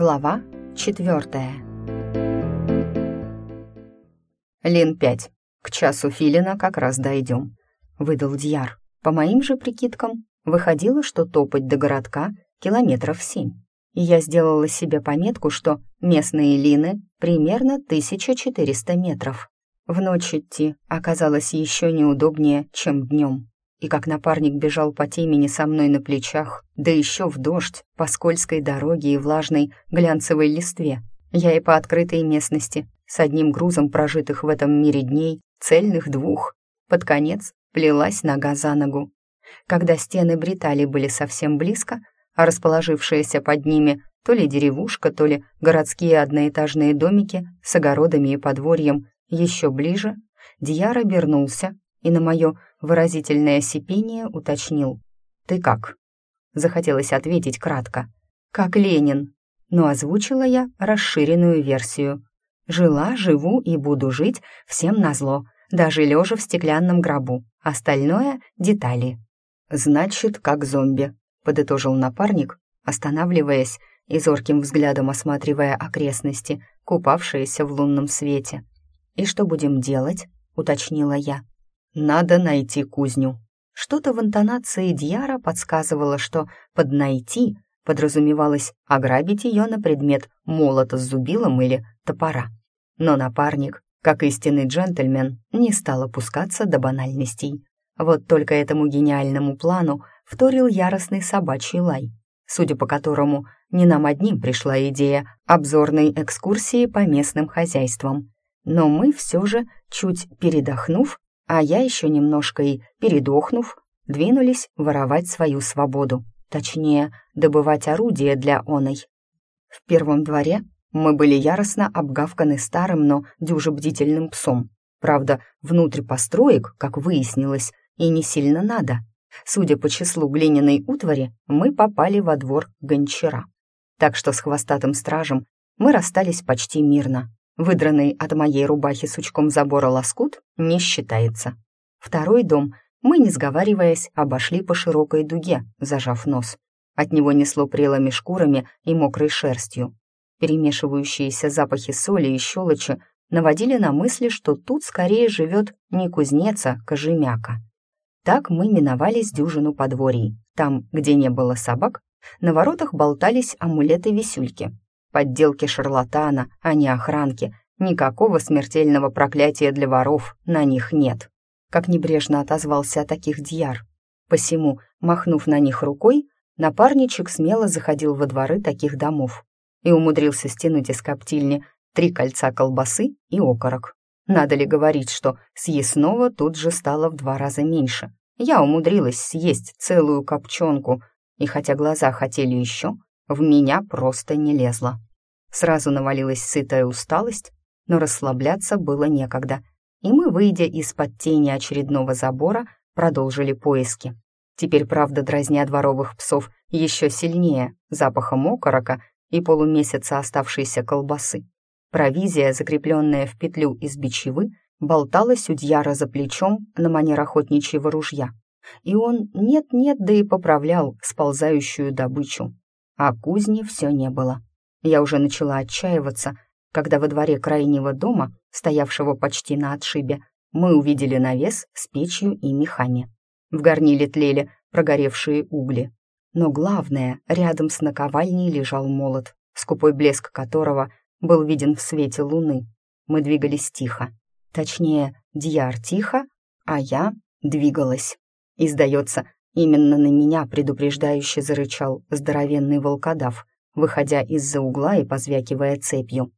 Глава четвертая. «Лин пять. К часу филина как раз дойдем», — выдал Дьяр. По моим же прикидкам, выходило, что топать до городка километров семь. И я сделала себе пометку, что местные лины примерно 1400 метров. В ночь идти оказалось еще неудобнее, чем днем и как напарник бежал по темени со мной на плечах, да еще в дождь, по скользкой дороге и влажной глянцевой листве. Я и по открытой местности, с одним грузом прожитых в этом мире дней, цельных двух, под конец плелась нога за ногу. Когда стены Бритали были совсем близко, а расположившаяся под ними то ли деревушка, то ли городские одноэтажные домики с огородами и подворьем еще ближе, Дьяр обернулся и на мое выразительное сипение уточнил. «Ты как?» Захотелось ответить кратко. «Как Ленин». Но озвучила я расширенную версию. «Жила, живу и буду жить всем назло, даже лежа в стеклянном гробу. Остальное — детали». «Значит, как зомби», — подытожил напарник, останавливаясь и зорким взглядом осматривая окрестности, купавшиеся в лунном свете. «И что будем делать?» — уточнила я. Надо найти кузню. Что-то в интонации Дьяра подсказывало, что под «найти» подразумевалось ограбить ее на предмет молота с зубилом или топора. Но напарник, как истинный джентльмен, не стал опускаться до банальностей. Вот только этому гениальному плану вторил яростный собачий лай, судя по которому не нам одним пришла идея обзорной экскурсии по местным хозяйствам. Но мы все же, чуть передохнув, а я еще немножко и, передохнув, двинулись воровать свою свободу, точнее, добывать орудие для оной. В первом дворе мы были яростно обгавканы старым, но дюже бдительным псом. Правда, внутрь построек, как выяснилось, и не сильно надо. Судя по числу глиняной утвари, мы попали во двор гончара. Так что с хвостатым стражем мы расстались почти мирно. Выдранный от моей рубахи сучком забора лоскут не считается. Второй дом мы, не сговариваясь, обошли по широкой дуге, зажав нос. От него несло прелыми шкурами и мокрой шерстью. Перемешивающиеся запахи соли и щелочи наводили на мысли, что тут скорее живет не кузнец, а кожемяка. Так мы миновали с дюжину подворий. Там, где не было собак, на воротах болтались амулеты-висюльки, Подделки шарлатана, а не охранки. Никакого смертельного проклятия для воров на них нет. Как небрежно отозвался о таких дьяр. Посему, махнув на них рукой, напарничек смело заходил во дворы таких домов и умудрился стянуть из коптильни три кольца колбасы и окорок. Надо ли говорить, что съестного тут же стало в два раза меньше. Я умудрилась съесть целую копченку, и хотя глаза хотели еще, в меня просто не лезла. Сразу навалилась сытая усталость, но расслабляться было некогда, и мы, выйдя из-под тени очередного забора, продолжили поиски. Теперь, правда, дразня дворовых псов еще сильнее запахом окорока и полумесяца оставшейся колбасы. Провизия, закрепленная в петлю из бичевы, болталась у Дьяра за плечом на манер охотничьего ружья, и он нет-нет, да и поправлял сползающую добычу а кузни все не было. Я уже начала отчаиваться, когда во дворе крайнего дома, стоявшего почти на отшибе, мы увидели навес с печью и мехами. В горниле тлели прогоревшие угли. Но главное, рядом с наковальней лежал молот, скупой блеск которого был виден в свете луны. Мы двигались тихо. Точнее, Дьяр тихо, а я двигалась. И, сдается, Именно на меня предупреждающе зарычал здоровенный волкодав, выходя из-за угла и позвякивая цепью.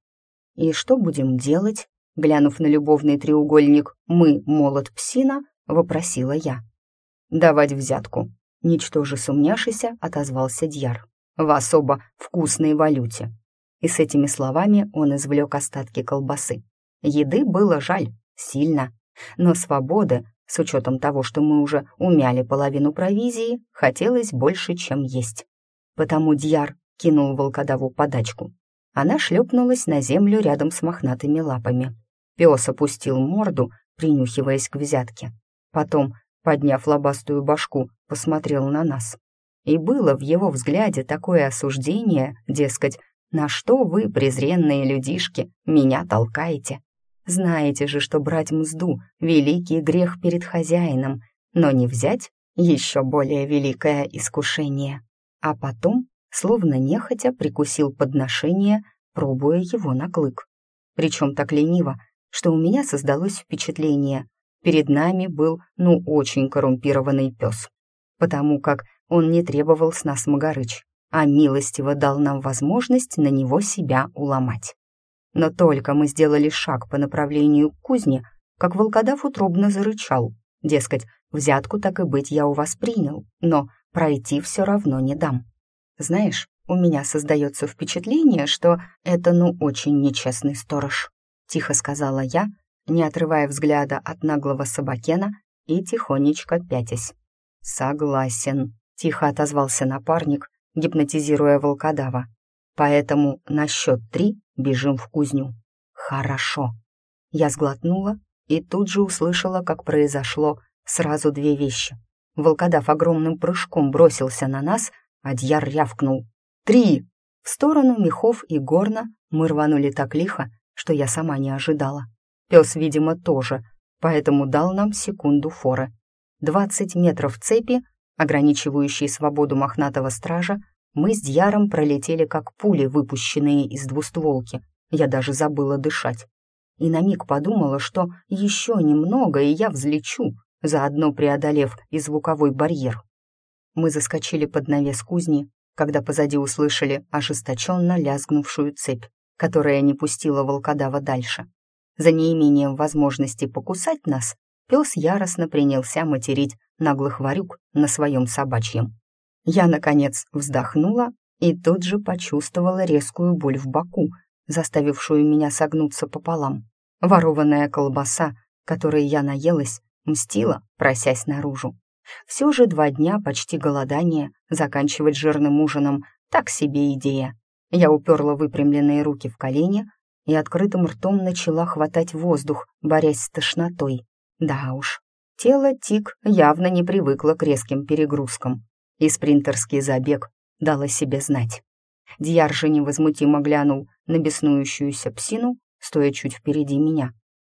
«И что будем делать?» Глянув на любовный треугольник «Мы, молот псина», вопросила я. «Давать взятку», — ничтоже сумняшися, отозвался Дьяр. «В особо вкусной валюте». И с этими словами он извлек остатки колбасы. Еды было жаль, сильно, но свободы с учетом того, что мы уже умяли половину провизии, хотелось больше, чем есть. Потому Дьяр кинул волкодаву подачку. Она шлепнулась на землю рядом с мохнатыми лапами. Пес опустил морду, принюхиваясь к взятке. Потом, подняв лобастую башку, посмотрел на нас. И было в его взгляде такое осуждение, дескать, На что вы, презренные людишки, меня толкаете? Знаете же, что брать мзду — великий грех перед хозяином, но не взять — еще более великое искушение. А потом, словно нехотя, прикусил подношение, пробуя его на клык. Причем так лениво, что у меня создалось впечатление. Перед нами был, ну, очень коррумпированный пес. Потому как он не требовал с нас Магарыч, а милостиво дал нам возможность на него себя уломать. Но только мы сделали шаг по направлению к кузне, как волкодав утробно зарычал. Дескать, взятку так и быть я у вас принял, но пройти все равно не дам. Знаешь, у меня создается впечатление, что это ну очень нечестный сторож», — тихо сказала я, не отрывая взгляда от наглого собакена и тихонечко пятясь. «Согласен», — тихо отозвался напарник, гипнотизируя волкодава. «Поэтому на счет три бежим в кузню». «Хорошо». Я сглотнула и тут же услышала, как произошло сразу две вещи. Волкодав огромным прыжком бросился на нас, а Дьяр рявкнул. «Три!» В сторону мехов и горна мы рванули так лихо, что я сама не ожидала. Пес, видимо, тоже, поэтому дал нам секунду форы. Двадцать метров цепи, ограничивающей свободу мохнатого стража, мы с Дьяром пролетели как пули, выпущенные из двустволки. Я даже забыла дышать. И на миг подумала, что еще немного, и я взлечу, заодно преодолев и звуковой барьер. Мы заскочили под навес кузни, когда позади услышали ожесточенно лязгнувшую цепь, которая не пустила волкодава дальше. За неимением возможности покусать нас, пес яростно принялся материть наглых ворюк на своем собачьем. Я, наконец, вздохнула и тут же почувствовала резкую боль в боку, заставившую меня согнуться пополам. Ворованная колбаса, которой я наелась, мстила, просясь наружу. Все же два дня почти голодания заканчивать жирным ужином — так себе идея. Я уперла выпрямленные руки в колени и открытым ртом начала хватать воздух, борясь с тошнотой. Да уж, тело Тик явно не привыкло к резким перегрузкам, и спринтерский забег дал о себе знать. Дьяр же невозмутимо глянул на беснующуюся псину, стоя чуть впереди меня.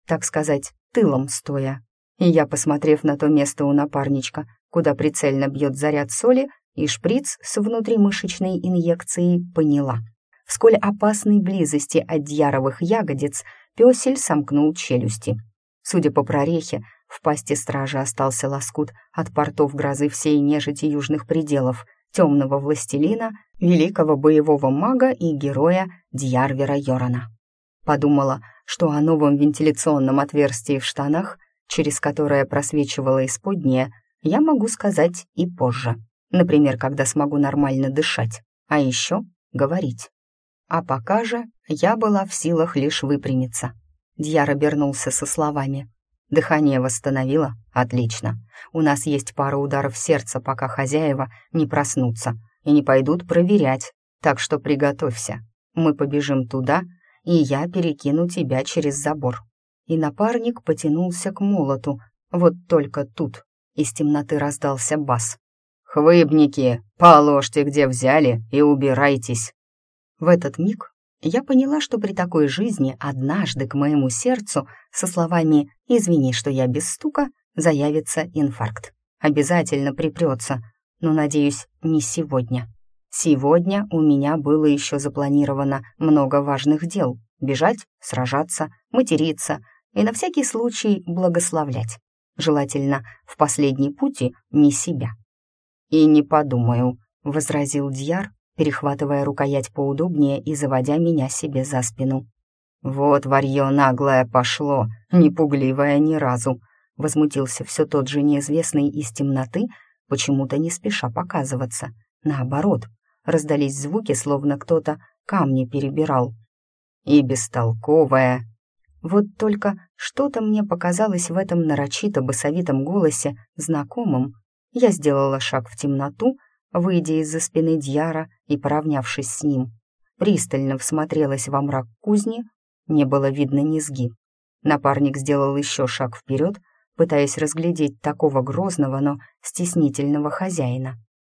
Так сказать, тылом стоя. И я, посмотрев на то место у напарничка, куда прицельно бьет заряд соли, и шприц с внутримышечной инъекцией поняла. В сколь опасной близости от дьяровых ягодиц пёсель сомкнул челюсти. Судя по прорехе, в пасти стражи остался лоскут от портов грозы всей нежити южных пределов, темного властелина, великого боевого мага и героя Дьярвера Йорона. Подумала, что о новом вентиляционном отверстии в штанах через которое просвечивало исподнее, я могу сказать и позже. Например, когда смогу нормально дышать, а еще говорить. А пока же я была в силах лишь выпрямиться. Дьяр обернулся со словами. «Дыхание восстановило? Отлично. У нас есть пара ударов сердца, пока хозяева не проснутся и не пойдут проверять, так что приготовься. Мы побежим туда, и я перекину тебя через забор и напарник потянулся к молоту. Вот только тут из темноты раздался бас. «Хвыбники, положьте, где взяли, и убирайтесь!» В этот миг я поняла, что при такой жизни однажды к моему сердцу со словами «извини, что я без стука» заявится инфаркт. Обязательно припрется, но, надеюсь, не сегодня. Сегодня у меня было еще запланировано много важных дел. Бежать, сражаться, материться — и на всякий случай благословлять. Желательно в последней пути не себя. «И не подумаю», — возразил Дьяр, перехватывая рукоять поудобнее и заводя меня себе за спину. «Вот варьё наглое пошло, не пугливое ни разу», — возмутился все тот же неизвестный из темноты, почему-то не спеша показываться. Наоборот, раздались звуки, словно кто-то камни перебирал. «И бестолковая», вот только что-то мне показалось в этом нарочито басовитом голосе знакомым. Я сделала шаг в темноту, выйдя из-за спины Дьяра и поравнявшись с ним. Пристально всмотрелась во мрак кузни, не было видно низги. Напарник сделал еще шаг вперед, пытаясь разглядеть такого грозного, но стеснительного хозяина.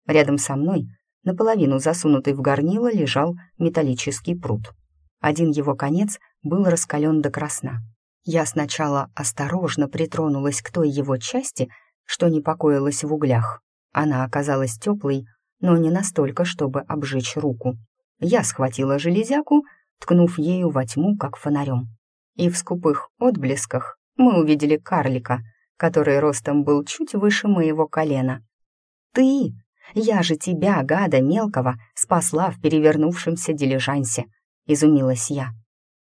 Рядом со мной наполовину засунутый в горнило, лежал металлический пруд. Один его конец был раскален до красна. Я сначала осторожно притронулась к той его части, что не покоилась в углях. Она оказалась теплой, но не настолько, чтобы обжечь руку. Я схватила железяку, ткнув ею во тьму, как фонарем. И в скупых отблесках мы увидели карлика, который ростом был чуть выше моего колена. «Ты! Я же тебя, гада мелкого, спасла в перевернувшемся дилижансе!» — изумилась я.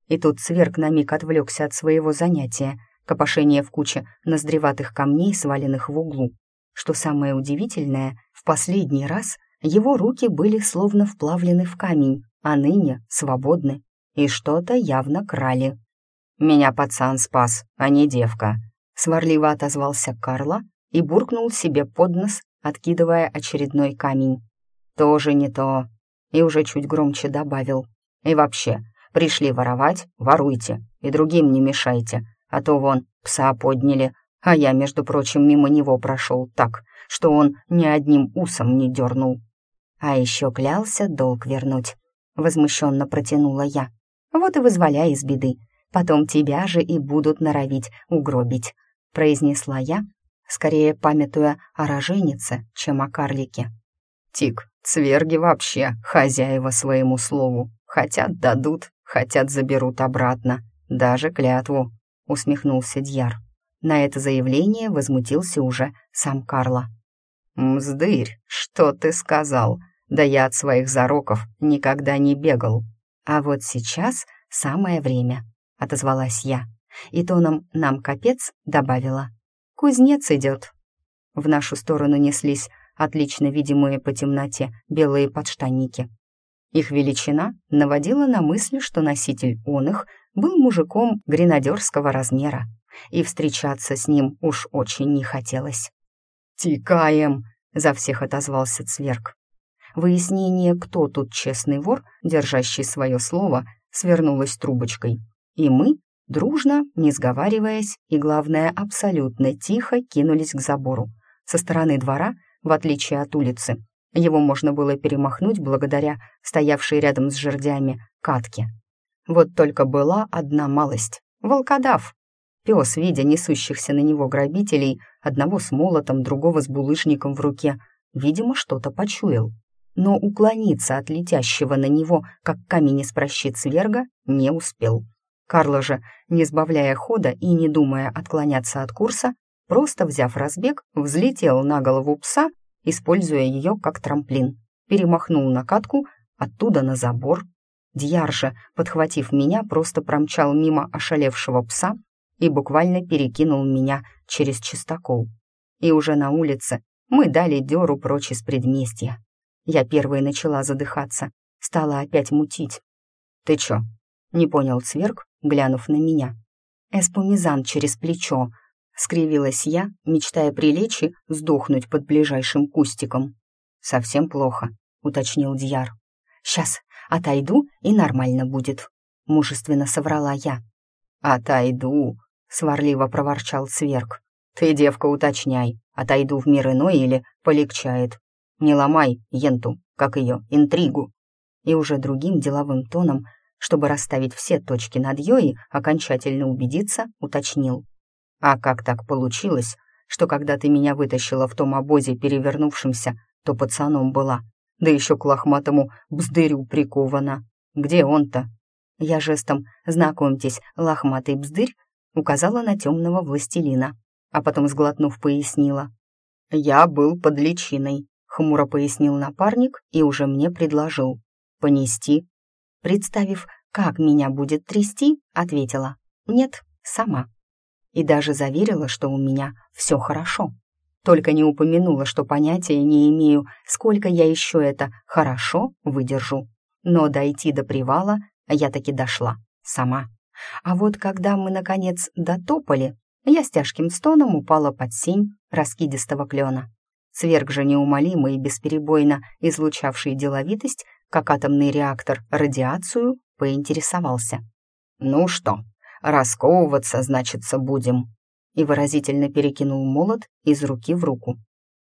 И тут сверг на миг отвлекся от своего занятия, копошение в куче ноздреватых камней, сваленных в углу. Что самое удивительное, в последний раз его руки были словно вплавлены в камень, а ныне свободны, и что-то явно крали. «Меня пацан спас, а не девка», — сварливо отозвался Карла и буркнул себе под нос, откидывая очередной камень. «Тоже не то», и уже чуть громче добавил. «И вообще, Пришли воровать, воруйте, и другим не мешайте, а то вон пса подняли, а я, между прочим, мимо него прошел так, что он ни одним усом не дернул. А еще клялся долг вернуть. Возмущенно протянула я. Вот и вызволяй из беды. Потом тебя же и будут норовить угробить, произнесла я, скорее памятуя о роженице, чем о карлике. Тик, цверги вообще хозяева своему слову. Хотят — дадут, хотят заберут обратно, даже клятву», — усмехнулся Дьяр. На это заявление возмутился уже сам Карло. «Мздырь, что ты сказал? Да я от своих зароков никогда не бегал. А вот сейчас самое время», — отозвалась я. И тоном «нам капец» добавила. «Кузнец идет». В нашу сторону неслись отлично видимые по темноте белые подштанники. Их величина наводила на мысль, что носитель он их был мужиком гренадерского размера, и встречаться с ним уж очень не хотелось. «Тикаем!» — за всех отозвался Цверк. Выяснение, кто тут честный вор, держащий свое слово, свернулось трубочкой. И мы, дружно, не сговариваясь и, главное, абсолютно тихо кинулись к забору. Со стороны двора, в отличие от улицы, его можно было перемахнуть благодаря стоявшей рядом с жердями катке. Вот только была одна малость — волкодав. Пес, видя несущихся на него грабителей, одного с молотом, другого с булыжником в руке, видимо, что-то почуял. Но уклониться от летящего на него, как камень из прощи цверга, не успел. Карло же, не сбавляя хода и не думая отклоняться от курса, просто взяв разбег, взлетел на голову пса используя ее как трамплин. Перемахнул на катку, оттуда на забор. Дьяр же, подхватив меня, просто промчал мимо ошалевшего пса и буквально перекинул меня через чистокол. И уже на улице мы дали дёру прочь из предместья. Я первой начала задыхаться, стала опять мутить. «Ты чё?» — не понял Цверк, глянув на меня. «Эспумизан через плечо», Скривилась я, мечтая прилечь и сдохнуть под ближайшим кустиком. «Совсем плохо», — уточнил Дьяр. «Сейчас отойду, и нормально будет», — мужественно соврала я. «Отойду», — сварливо проворчал Сверк. «Ты, девка, уточняй, отойду в мир иной или полегчает. Не ломай енту, как ее, интригу». И уже другим деловым тоном, чтобы расставить все точки над «ё» окончательно убедиться, уточнил. А как так получилось, что когда ты меня вытащила в том обозе перевернувшемся, то пацаном была, да еще к лохматому бздырю прикована? Где он-то?» Я жестом «Знакомьтесь, лохматый бздырь» указала на темного властелина, а потом, сглотнув, пояснила. «Я был под личиной», — хмуро пояснил напарник и уже мне предложил. «Понести?» Представив, как меня будет трясти, ответила. «Нет, сама» и даже заверила, что у меня все хорошо. Только не упомянула, что понятия не имею, сколько я еще это «хорошо» выдержу. Но дойти до привала я таки дошла, сама. А вот когда мы, наконец, дотопали, я с тяжким стоном упала под сень раскидистого клена. Сверг же неумолимо и бесперебойно излучавший деловитость, как атомный реактор, радиацию, поинтересовался. «Ну что, Расковываться, значится, будем». И выразительно перекинул молот из руки в руку.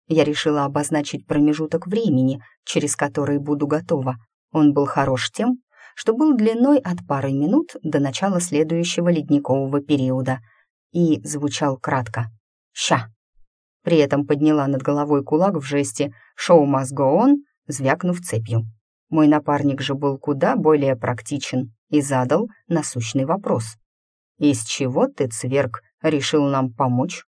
Я решила обозначить промежуток времени, через который буду готова. Он был хорош тем, что был длиной от пары минут до начала следующего ледникового периода и звучал кратко «Ща». При этом подняла над головой кулак в жесте «Шоу must go on», звякнув цепью. Мой напарник же был куда более практичен и задал насущный вопрос. «Из чего ты, Цверг, решил нам помочь?»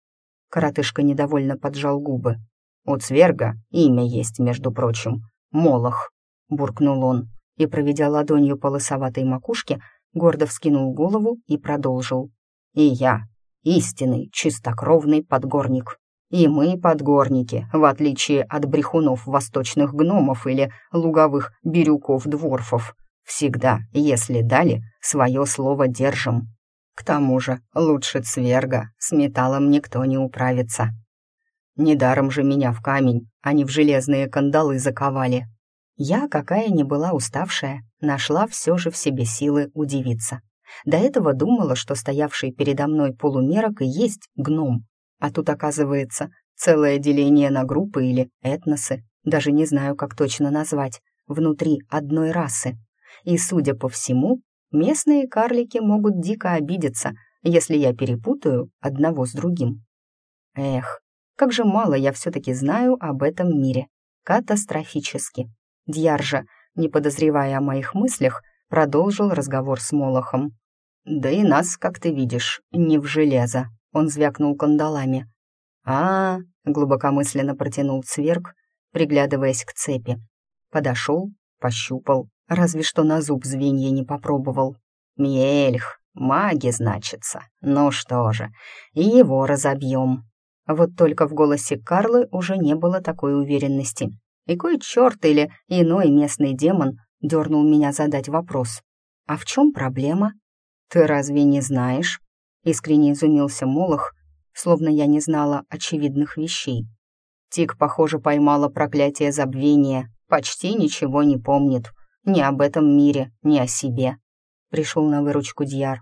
Коротышка недовольно поджал губы. «У Цверга имя есть, между прочим. Молох», — буркнул он, и, проведя ладонью по лысоватой макушке, гордо вскинул голову и продолжил. «И я, истинный, чистокровный подгорник. И мы, подгорники, в отличие от брехунов восточных гномов или луговых бирюков-дворфов, всегда, если дали, свое слово держим. К тому же лучше цверга, с металлом никто не управится. Недаром же меня в камень, а не в железные кандалы заковали. Я, какая ни была уставшая, нашла все же в себе силы удивиться. До этого думала, что стоявший передо мной полумерок и есть гном, а тут, оказывается, целое деление на группы или этносы, даже не знаю, как точно назвать, внутри одной расы. И, судя по всему, местные карлики могут дико обидеться, если я перепутаю одного с другим. Эх, как же мало я все-таки знаю об этом мире. Катастрофически. Дьяржа, не подозревая о моих мыслях, продолжил разговор с Молохом. «Да и нас, как ты видишь, не в железо», — он звякнул кандалами. а, -а, -а глубокомысленно протянул Цверк, приглядываясь к цепи. Подошел, пощупал, разве что на зуб звенья не попробовал. «Мельх, маги, значится. Ну что же, и его разобьем». Вот только в голосе Карлы уже не было такой уверенности. И кой черт или иной местный демон дернул меня задать вопрос. «А в чем проблема?» «Ты разве не знаешь?» Искренне изумился Молох, словно я не знала очевидных вещей. Тик, похоже, поймала проклятие забвения, почти ничего не помнит. Ни об этом мире, ни о себе. Пришел на выручку Дьяр.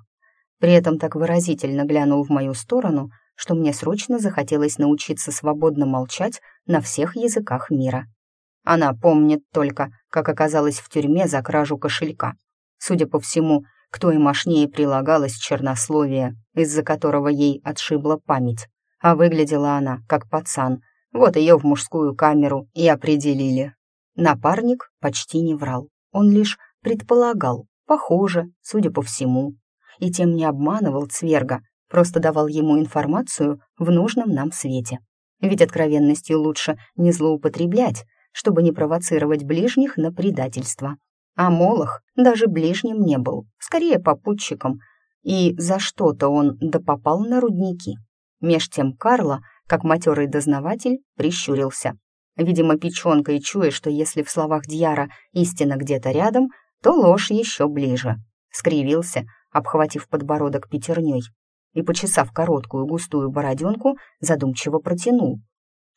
При этом так выразительно глянул в мою сторону, что мне срочно захотелось научиться свободно молчать на всех языках мира. Она помнит только, как оказалась в тюрьме за кражу кошелька. Судя по всему, к той мощнее прилагалось чернословие, из-за которого ей отшибла память. А выглядела она, как пацан. Вот ее в мужскую камеру и определили. Напарник почти не врал. Он лишь предполагал, похоже, судя по всему. И тем не обманывал Цверга, просто давал ему информацию в нужном нам свете. Ведь откровенностью лучше не злоупотреблять, чтобы не провоцировать ближних на предательство. А Молох даже ближним не был, скорее попутчиком, и за что-то он допопал на рудники. Меж тем Карла, как матерый дознаватель, прищурился. Видимо, печенкой чуя, что если в словах Дьяра истина где-то рядом, то ложь еще ближе. Скривился, обхватив подбородок пятерней и, почесав короткую густую бороденку, задумчиво протянул.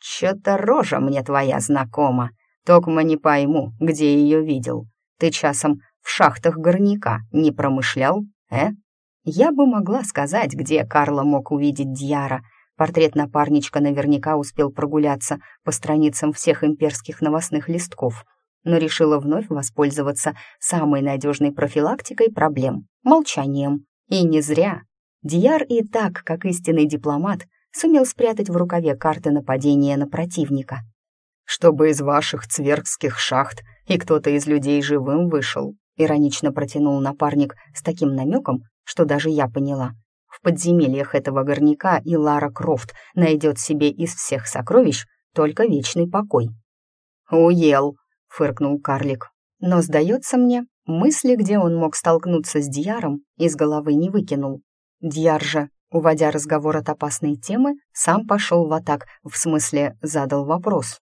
«Чё-то рожа мне твоя знакома, токмо не пойму, где ее видел. Ты часом в шахтах горняка не промышлял, э?» Я бы могла сказать, где Карла мог увидеть Дьяра. Портрет напарничка наверняка успел прогуляться по страницам всех имперских новостных листков, но решила вновь воспользоваться самой надежной профилактикой проблем — молчанием. И не зря. Дияр и так, как истинный дипломат, сумел спрятать в рукаве карты нападения на противника. «Чтобы из ваших цвергских шахт и кто-то из людей живым вышел», иронично протянул напарник с таким намеком, что даже я поняла. В подземельях этого горняка и Лара Крофт найдет себе из всех сокровищ только вечный покой. «Уел», — фыркнул карлик. Но, сдается мне, мысли, где он мог столкнуться с Дьяром, из головы не выкинул. Дьяр же, уводя разговор от опасной темы, сам пошел в атак, в смысле задал вопрос.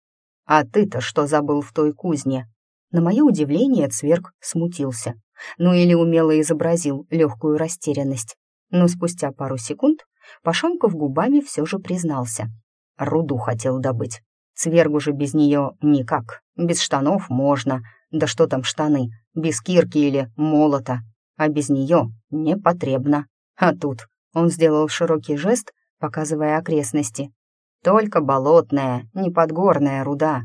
«А ты-то что забыл в той кузне?» На мое удивление Цверк смутился. Ну или умело изобразил легкую растерянность. Но спустя пару секунд, пошамков губами, все же признался. Руду хотел добыть. Цвергу же без нее никак. Без штанов можно. Да что там штаны? Без кирки или молота. А без нее не потребно. А тут он сделал широкий жест, показывая окрестности. только болотная, неподгорная руда.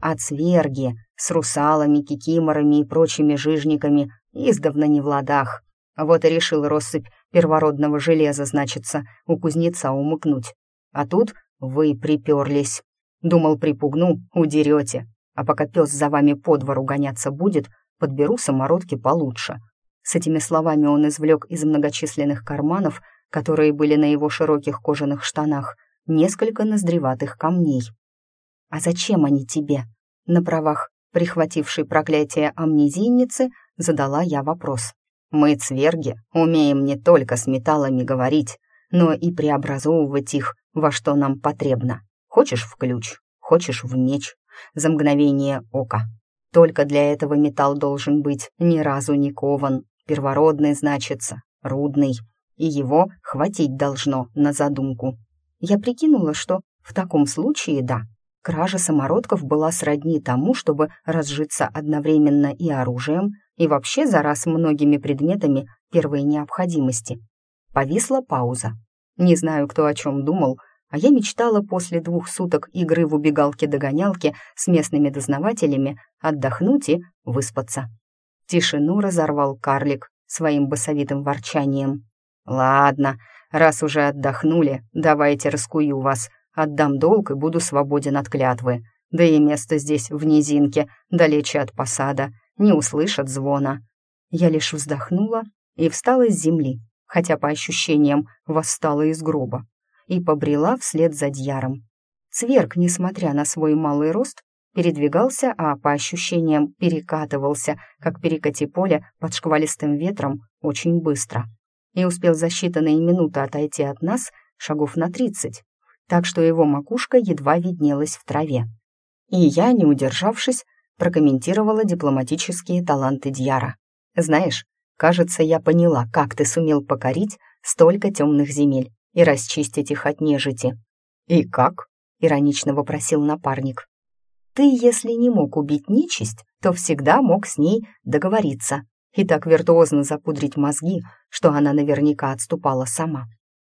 А цверги с русалами, кикиморами и прочими жижниками издавна не в ладах. Вот и решил россыпь первородного железа, значится, у кузнеца умыкнуть. А тут вы приперлись. Думал, припугну, удерете. А пока пес за вами по двору гоняться будет, подберу самородки получше. С этими словами он извлек из многочисленных карманов, которые были на его широких кожаных штанах, несколько ноздреватых камней. «А зачем они тебе?» На правах прихватившей проклятие амнезийницы задала я вопрос. «Мы, цверги, умеем не только с металлами говорить, но и преобразовывать их во что нам потребно. Хочешь в ключ, хочешь в меч, за мгновение ока. Только для этого металл должен быть ни разу не кован, первородный значится, рудный, и его хватить должно на задумку. Я прикинула, что в таком случае да, кража самородков была сродни тому, чтобы разжиться одновременно и оружием, и вообще за раз многими предметами первой необходимости. Повисла пауза. Не знаю, кто о чем думал, а я мечтала после двух суток игры в убегалке-догонялке с местными дознавателями отдохнуть и выспаться. Тишину разорвал карлик своим басовитым ворчанием. «Ладно, раз уже отдохнули, давайте раскую вас, отдам долг и буду свободен от клятвы. Да и место здесь, в низинке, далече от посада, не услышат звона». Я лишь вздохнула и встала с земли, хотя по ощущениям восстала из гроба и побрела вслед за Дьяром. Цверк, несмотря на свой малый рост, передвигался, а по ощущениям перекатывался, как перекати поле под шквалистым ветром, очень быстро. И успел за считанные минуты отойти от нас шагов на тридцать, так что его макушка едва виднелась в траве. И я, не удержавшись, прокомментировала дипломатические таланты Дьяра. «Знаешь, кажется, я поняла, как ты сумел покорить столько темных земель и расчистить их от нежити. «И как?» — иронично вопросил напарник. «Ты, если не мог убить нечисть, то всегда мог с ней договориться и так виртуозно запудрить мозги, что она наверняка отступала сама.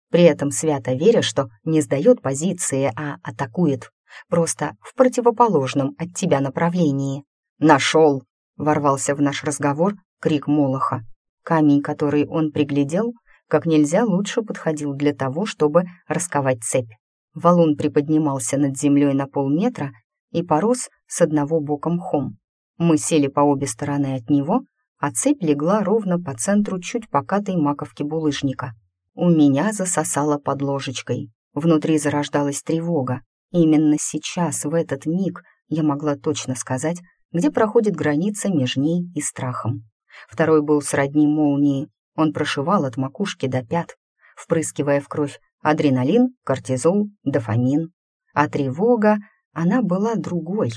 При этом свято веря, что не сдает позиции, а атакует, просто в противоположном от тебя направлении. «Нашел!» — ворвался в наш разговор крик Молоха. Камень, который он приглядел, как нельзя лучше подходил для того, чтобы расковать цепь. Валун приподнимался над землей на полметра и порос с одного бока мхом. Мы сели по обе стороны от него, а цепь легла ровно по центру чуть покатой маковки булыжника. У меня засосало под ложечкой. Внутри зарождалась тревога. именно сейчас, в этот миг, я могла точно сказать, где проходит граница между ней и страхом. Второй был сродни молнии, он прошивал от макушки до пят, впрыскивая в кровь адреналин, кортизол, дофамин. А тревога, она была другой,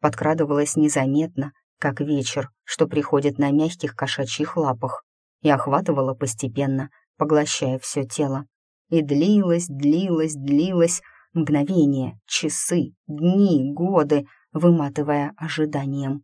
подкрадывалась незаметно, как вечер, что приходит на мягких кошачьих лапах, и охватывала постепенно, поглощая все тело. И длилась, длилась, длилась мгновения, часы, дни, годы, выматывая ожиданием.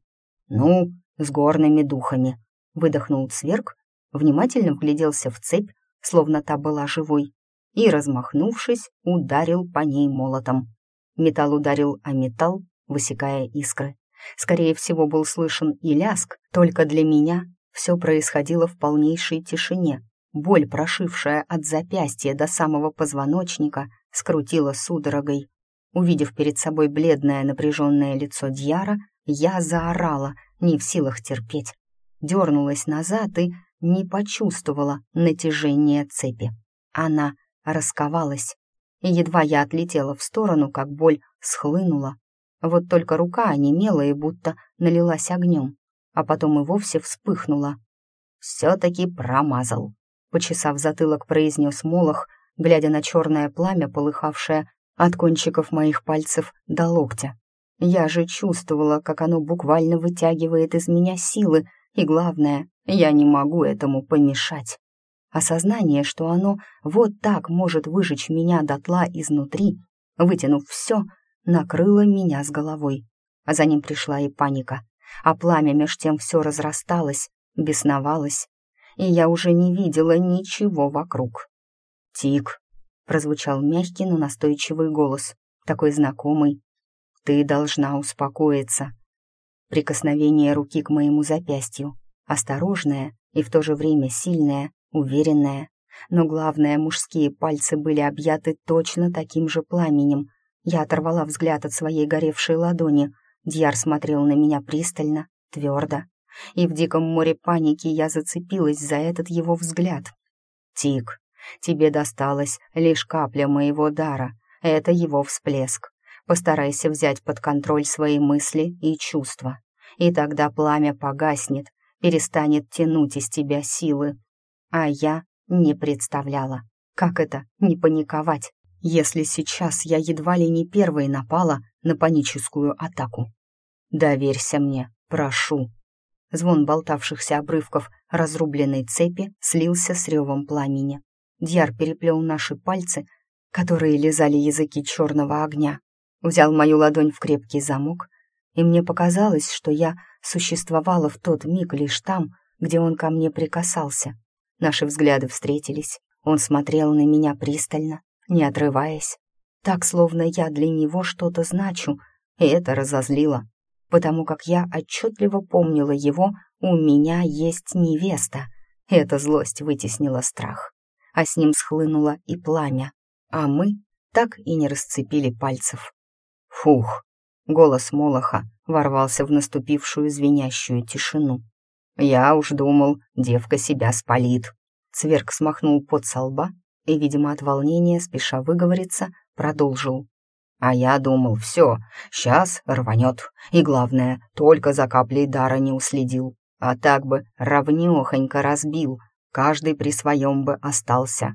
«Ну, с горными духами», — выдохнул Цверк внимательно вгляделся в цепь, словно та была живой, и, размахнувшись, ударил по ней молотом. Металл ударил о металл, высекая искры. Скорее всего, был слышен и ляск, только для меня все происходило в полнейшей тишине. Боль, прошившая от запястья до самого позвоночника, скрутила судорогой. Увидев перед собой бледное напряженное лицо Дьяра, я заорала, не в силах терпеть. Дернулась назад и не почувствовала натяжения цепи. Она расковалась, и едва я отлетела в сторону, как боль схлынула. Вот только рука онемела и будто налилась огнем, а потом и вовсе вспыхнула. «Все-таки промазал», — почесав затылок, произнес Молох, глядя на черное пламя, полыхавшее от кончиков моих пальцев до локтя. Я же чувствовала, как оно буквально вытягивает из меня силы, и главное, я не могу этому помешать. Осознание, что оно вот так может выжечь меня дотла изнутри, вытянув все, накрыло меня с головой. А за ним пришла и паника. А пламя меж тем все разрасталось, бесновалось, и я уже не видела ничего вокруг. «Тик», — прозвучал мягкий, но настойчивый голос. такой знакомый. Ты должна успокоиться. Прикосновение руки к моему запястью, осторожное и в то же время сильное, уверенное. Но главное, мужские пальцы были объяты точно таким же пламенем. Я оторвала взгляд от своей горевшей ладони. Дьяр смотрел на меня пристально, твердо. И в диком море паники я зацепилась за этот его взгляд. «Тик, тебе досталась лишь капля моего дара. Это его всплеск. Постарайся взять под контроль свои мысли и чувства. И тогда пламя погаснет, перестанет тянуть из тебя силы. А я не представляла, как это не паниковать, если сейчас я едва ли не первой напала на паническую атаку. «Доверься мне, прошу». Звон болтавшихся обрывков разрубленной цепи слился с ревом пламени. Дьяр переплел наши пальцы, которые лизали языки черного огня, взял мою ладонь в крепкий замок, и мне показалось, что я существовала в тот миг лишь там, где он ко мне прикасался. Наши взгляды встретились. Он смотрел на меня пристально, не отрываясь. Так, словно я для него что-то значу, и это разозлило. Потому как я отчетливо помнила его «у меня есть невеста». Эта злость вытеснила страх. А с ним схлынуло и пламя. А мы так и не расцепили пальцев. Фух! Голос Молоха ворвался в наступившую звенящую тишину. «Я уж думал, девка себя спалит». Цверк смахнул пот со лба и, видимо, от волнения, спеша выговориться, продолжил. «А я думал, все, сейчас рванет. И главное, только за каплей дара не уследил. А так бы равнёхонько разбил, каждый при своем бы остался».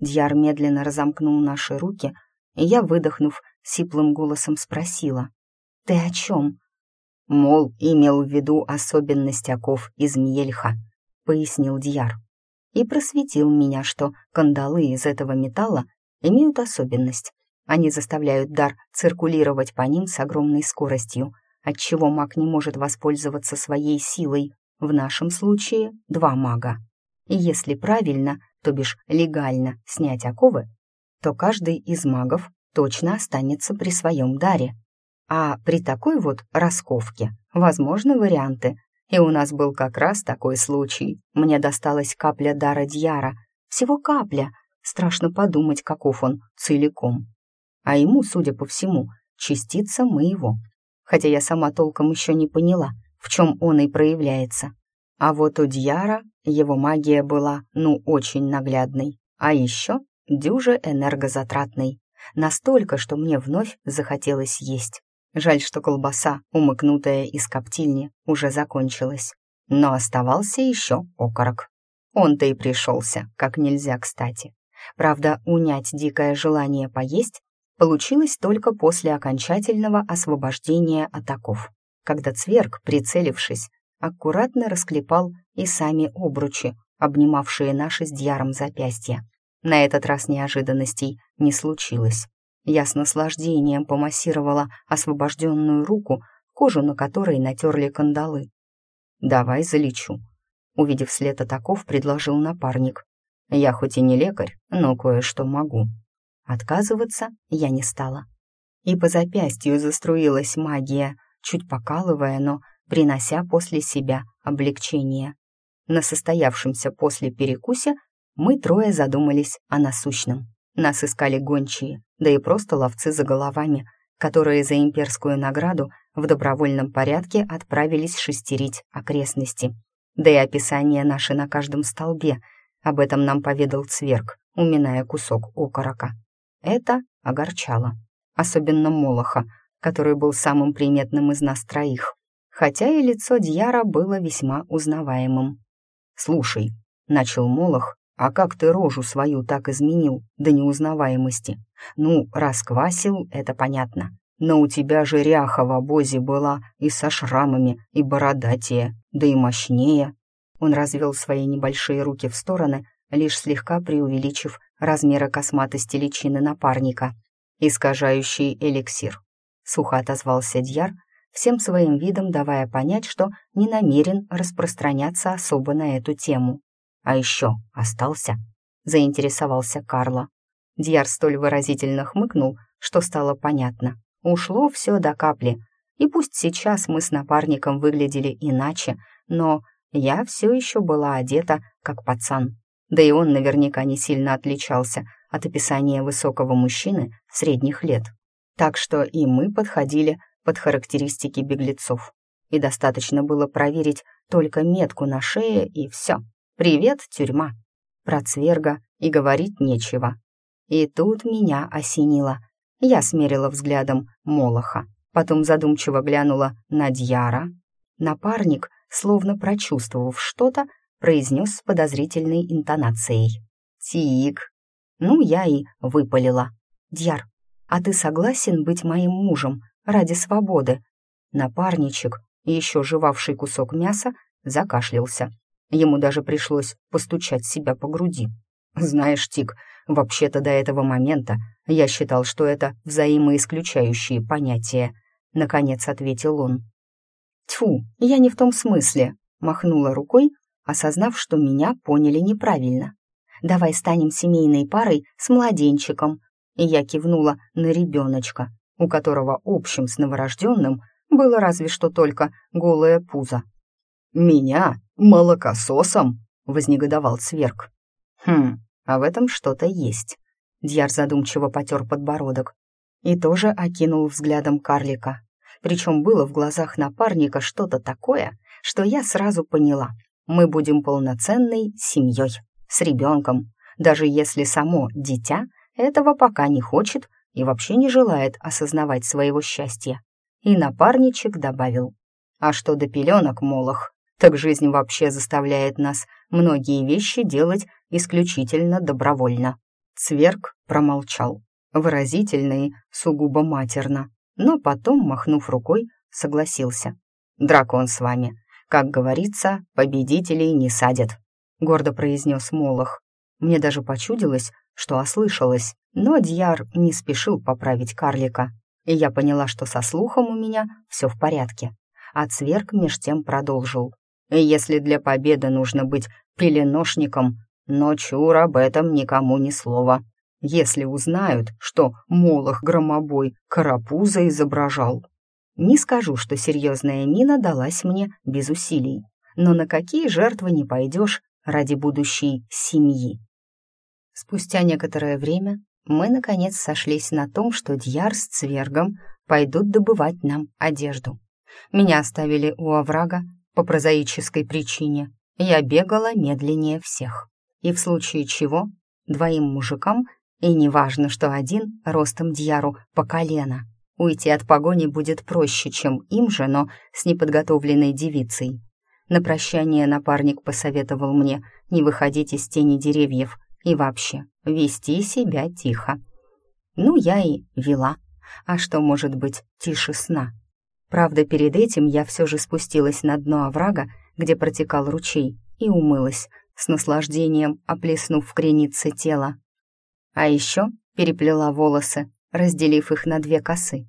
Дьяр медленно разомкнул наши руки, и я, выдохнув, сиплым голосом спросила. «Ты о чем?» Мол, имел в виду особенность оков из Мьельха, пояснил Дьяр. И просветил меня, что кандалы из этого металла имеют особенность. Они заставляют дар циркулировать по ним с огромной скоростью, отчего маг не может воспользоваться своей силой, в нашем случае два мага. И если правильно, то бишь легально снять оковы, то каждый из магов точно останется при своем даре. А при такой вот расковке возможны варианты. И у нас был как раз такой случай. Мне досталась капля дара Дьяра. Всего капля. Страшно подумать, каков он целиком. А ему, судя по всему, частица моего. Хотя я сама толком еще не поняла, в чем он и проявляется. А вот у Дьяра его магия была, ну, очень наглядной. А еще дюже энергозатратной. Настолько, что мне вновь захотелось есть. Жаль, что колбаса, умыкнутая из коптильни, уже закончилась. Но оставался еще окорок. Он-то и пришелся, как нельзя кстати. Правда, унять дикое желание поесть получилось только после окончательного освобождения от оков, когда цверк, прицелившись, аккуратно расклепал и сами обручи, обнимавшие наши с Дьяром запястья. На этот раз неожиданностей не случилось. Я с наслаждением помассировала освобожденную руку, кожу на которой натерли кандалы. «Давай залечу», — увидев след атаков, предложил напарник. «Я хоть и не лекарь, но кое-что могу». Отказываться я не стала. И по запястью заструилась магия, чуть покалывая, но принося после себя облегчение. На состоявшемся после перекусе мы трое задумались о насущном. Нас искали гончие, да и просто ловцы за головами, которые за имперскую награду в добровольном порядке отправились шестерить окрестности. Да и описание наше на каждом столбе, об этом нам поведал Цверк, уминая кусок окорока. Это огорчало, особенно Молоха, который был самым приметным из нас троих, хотя и лицо Дьяра было весьма узнаваемым. «Слушай», — начал Молох, а как ты рожу свою так изменил до неузнаваемости? Ну, расквасил, это понятно. Но у тебя же ряха в обозе была и со шрамами, и бородатее, да и мощнее. Он развел свои небольшие руки в стороны, лишь слегка преувеличив размеры косматости личины напарника. «Искажающий эликсир», — сухо отозвался Дьяр, всем своим видом давая понять, что не намерен распространяться особо на эту тему. «А еще остался?» — заинтересовался Карло. Дьяр столь выразительно хмыкнул, что стало понятно. Ушло все до капли. И пусть сейчас мы с напарником выглядели иначе, но я все еще была одета, как пацан. Да и он наверняка не сильно отличался от описания высокого мужчины средних лет. Так что и мы подходили под характеристики беглецов. И достаточно было проверить только метку на шее, и все. «Привет, тюрьма!» Про цверга и говорить нечего. И тут меня осенило. Я смерила взглядом Молоха, потом задумчиво глянула на Дьяра. Напарник, словно прочувствовав что-то, произнес с подозрительной интонацией. «Тик!» Ну, я и выпалила. «Дьяр, а ты согласен быть моим мужем ради свободы?» Напарничек, еще жевавший кусок мяса, закашлялся. Ему даже пришлось постучать себя по груди. «Знаешь, Тик, вообще-то до этого момента я считал, что это взаимоисключающие понятия», — наконец ответил он. «Тьфу, я не в том смысле», — махнула рукой, осознав, что меня поняли неправильно. «Давай станем семейной парой с младенчиком», я кивнула на ребеночка, у которого общим с новорожденным было разве что только голое пузо. «Меня? Молокососом?» — вознегодовал Сверк. «Хм, а в этом что-то есть». Дьяр задумчиво потер подбородок и тоже окинул взглядом карлика. Причем было в глазах напарника что-то такое, что я сразу поняла. Мы будем полноценной семьей, с ребенком, даже если само дитя этого пока не хочет и вообще не желает осознавать своего счастья. И напарничек добавил. А что до пеленок, Молох, так жизнь вообще заставляет нас многие вещи делать исключительно добровольно. Цверк промолчал, выразительно и сугубо матерно, но потом, махнув рукой, согласился. «Дракон с вами. Как говорится, победителей не садят», — гордо произнес Молох. Мне даже почудилось, что ослышалось, но Дьяр не спешил поправить карлика, и я поняла, что со слухом у меня все в порядке. А Цверк меж тем продолжил. «Если для победы нужно быть пеленошником, но чур об этом никому ни слова. Если узнают, что Молох Громобой карапуза изображал». Не скажу, что серьезная мина далась мне без усилий, но на какие жертвы не пойдешь ради будущей семьи. Спустя некоторое время мы, наконец, сошлись на том, что Дьяр с Цвергом пойдут добывать нам одежду. Меня оставили у оврага по прозаической причине. Я бегала медленнее всех. И в случае чего двоим мужикам, и неважно, что один ростом Дьяру по колено, уйти от погони будет проще, чем им же, но с неподготовленной девицей. На прощание напарник посоветовал мне не выходить из тени деревьев, и вообще вести себя тихо. Ну, я и вела. А что может быть тише сна? Правда, перед этим я все же спустилась на дно оврага, где протекал ручей, и умылась, с наслаждением оплеснув в кренице тело. А еще переплела волосы, разделив их на две косы,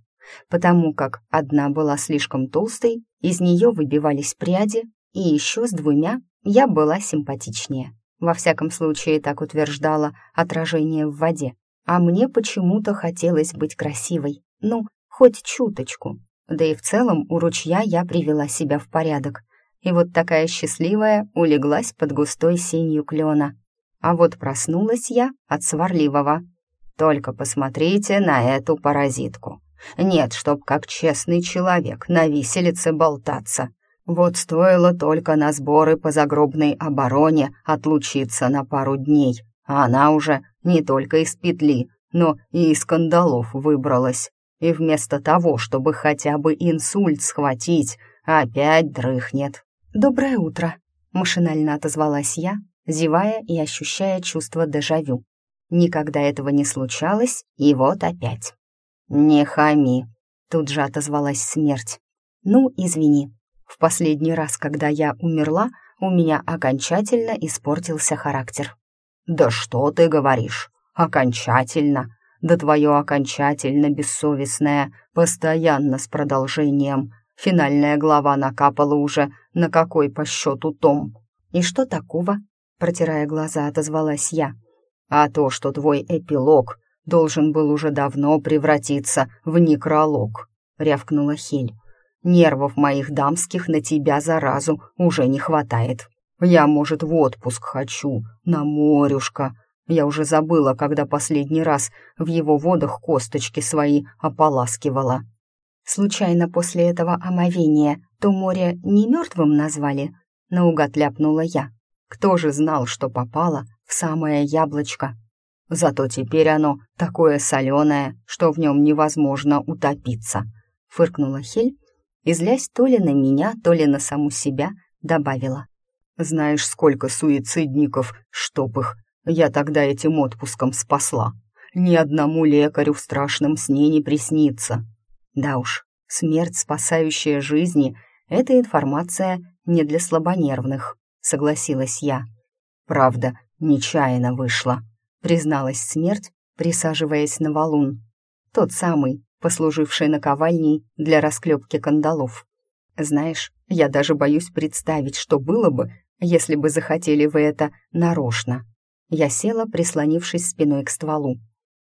потому как одна была слишком толстой, из нее выбивались пряди, и еще с двумя я была симпатичнее. Во всяком случае, так утверждало отражение в воде. А мне почему-то хотелось быть красивой. Ну, хоть чуточку. Да и в целом у ручья я привела себя в порядок. И вот такая счастливая улеглась под густой сенью клена. А вот проснулась я от сварливого. Только посмотрите на эту паразитку. Нет, чтоб как честный человек на виселице болтаться. Вот стоило только на сборы по загробной обороне отлучиться на пару дней, а она уже не только из петли, но и из кандалов выбралась. И вместо того, чтобы хотя бы инсульт схватить, опять дрыхнет. «Доброе утро», — машинально отозвалась я, зевая и ощущая чувство дежавю. Никогда этого не случалось, и вот опять. «Не хами», — тут же отозвалась смерть. «Ну, извини, в последний раз, когда я умерла, у меня окончательно испортился характер. «Да что ты говоришь? Окончательно? Да твое окончательно бессовестное, постоянно с продолжением. Финальная глава накапала уже на какой по счету том. И что такого?» Протирая глаза, отозвалась я. «А то, что твой эпилог должен был уже давно превратиться в некролог», — рявкнула Хель. «Нервов моих дамских на тебя заразу уже не хватает. Я, может, в отпуск хочу, на морюшко. Я уже забыла, когда последний раз в его водах косточки свои ополаскивала». «Случайно после этого омовения то море не мертвым назвали?» — наугад ляпнула я. «Кто же знал, что попало в самое яблочко?» Зато теперь оно такое соленое, что в нем невозможно утопиться», — фыркнула Хель и, злясь то ли на меня, то ли на саму себя, добавила. «Знаешь, сколько суицидников, чтоб их, я тогда этим отпуском спасла. Ни одному лекарю в страшном сне не приснится». Да уж, смерть, спасающая жизни, эта информация не для слабонервных, согласилась я. Правда, нечаянно вышла призналась смерть, присаживаясь на валун. Тот самый, послуживший наковальней для расклепки кандалов. Знаешь, я даже боюсь представить, что было бы, если бы захотели вы это нарочно. Я села, прислонившись спиной к стволу.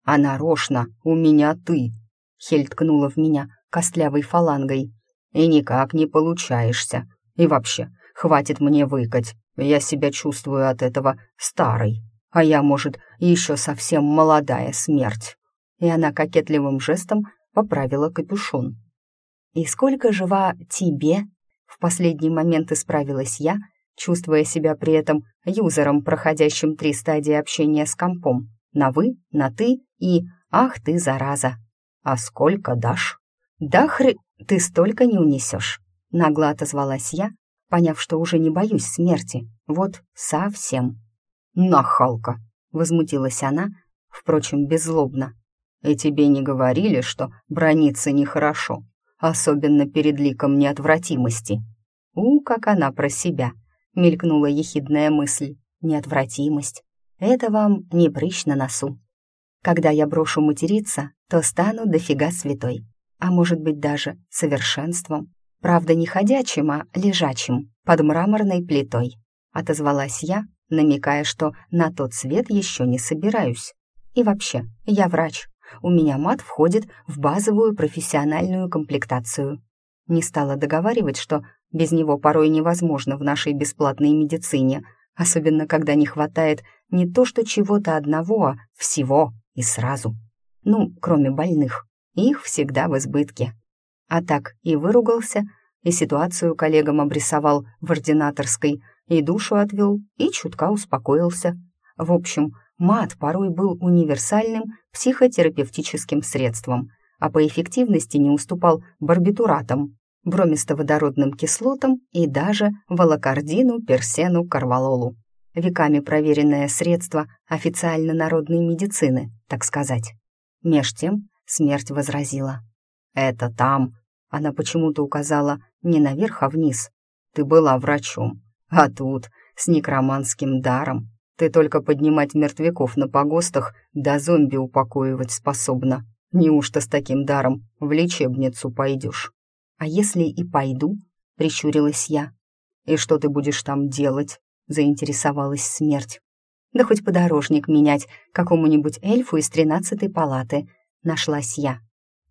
А нарочно у меня ты. Хель ткнула в меня костлявой фалангой. И никак не получаешься. И вообще, хватит мне выкать. Я себя чувствую от этого старой а я, может, еще совсем молодая смерть». И она кокетливым жестом поправила капюшон. «И сколько жива тебе?» В последний момент исправилась я, чувствуя себя при этом юзером, проходящим три стадии общения с компом. На «вы», на «ты» и «ах ты, зараза». «А сколько дашь?» «Да хры... ты столько не унесешь», — нагло отозвалась я, поняв, что уже не боюсь смерти. Вот совсем. «Нахалка!» — возмутилась она, впрочем, беззлобно. «И тебе не говорили, что брониться нехорошо, особенно перед ликом неотвратимости?» «У, как она про себя!» — мелькнула ехидная мысль. «Неотвратимость. Это вам не прыщ на носу. Когда я брошу материться, то стану дофига святой, а может быть даже совершенством. Правда, не ходячим, а лежачим, под мраморной плитой», — отозвалась я, намекая, что на тот свет еще не собираюсь. И вообще, я врач. У меня мат входит в базовую профессиональную комплектацию. Не стала договаривать, что без него порой невозможно в нашей бесплатной медицине, особенно когда не хватает не то что чего-то одного, а всего и сразу. Ну, кроме больных. Их всегда в избытке. А так и выругался, и ситуацию коллегам обрисовал в ординаторской, и душу отвел, и чутка успокоился. В общем, мат порой был универсальным психотерапевтическим средством, а по эффективности не уступал барбитуратам, бромистоводородным кислотам и даже волокордину, персену, карвалолу. Веками проверенное средство официально народной медицины, так сказать. Меж тем смерть возразила. «Это там», — она почему-то указала не наверх, а вниз. «Ты была врачом, а тут, с некроманским даром, ты только поднимать мертвяков на погостах да зомби упокоивать способна. Неужто с таким даром в лечебницу пойдешь? А если и пойду, прищурилась я. И что ты будешь там делать? Заинтересовалась смерть. Да хоть подорожник менять какому-нибудь эльфу из тринадцатой палаты, нашлась я.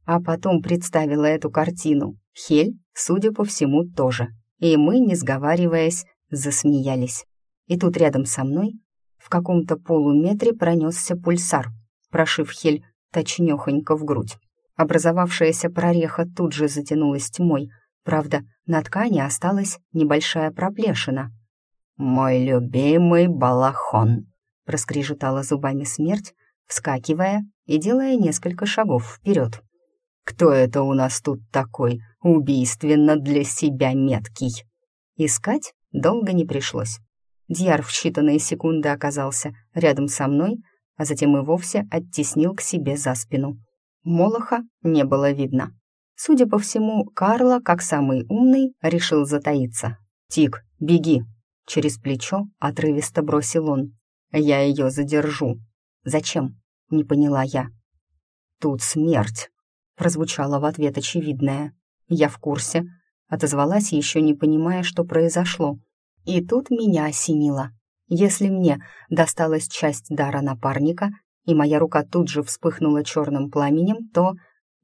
А потом представила эту картину. Хель, судя по всему, тоже. И мы, не сговариваясь, засмеялись. И тут рядом со мной в каком-то полуметре пронесся пульсар, прошив Хель точнёхонько в грудь. Образовавшаяся прореха тут же затянулась тьмой, правда, на ткани осталась небольшая проплешина. «Мой любимый балахон», — проскрежетала зубами смерть, вскакивая и делая несколько шагов вперед. «Кто это у нас тут такой убийственно для себя меткий?» Искать Долго не пришлось. Дьяр в считанные секунды оказался рядом со мной, а затем и вовсе оттеснил к себе за спину. Молоха не было видно. Судя по всему, Карла, как самый умный, решил затаиться. «Тик, беги!» Через плечо отрывисто бросил он. «Я ее задержу». «Зачем?» — не поняла я. «Тут смерть», — прозвучало в ответ очевидное. «Я в курсе», Отозвалась, еще не понимая, что произошло. И тут меня осенило. Если мне досталась часть дара напарника, и моя рука тут же вспыхнула черным пламенем, то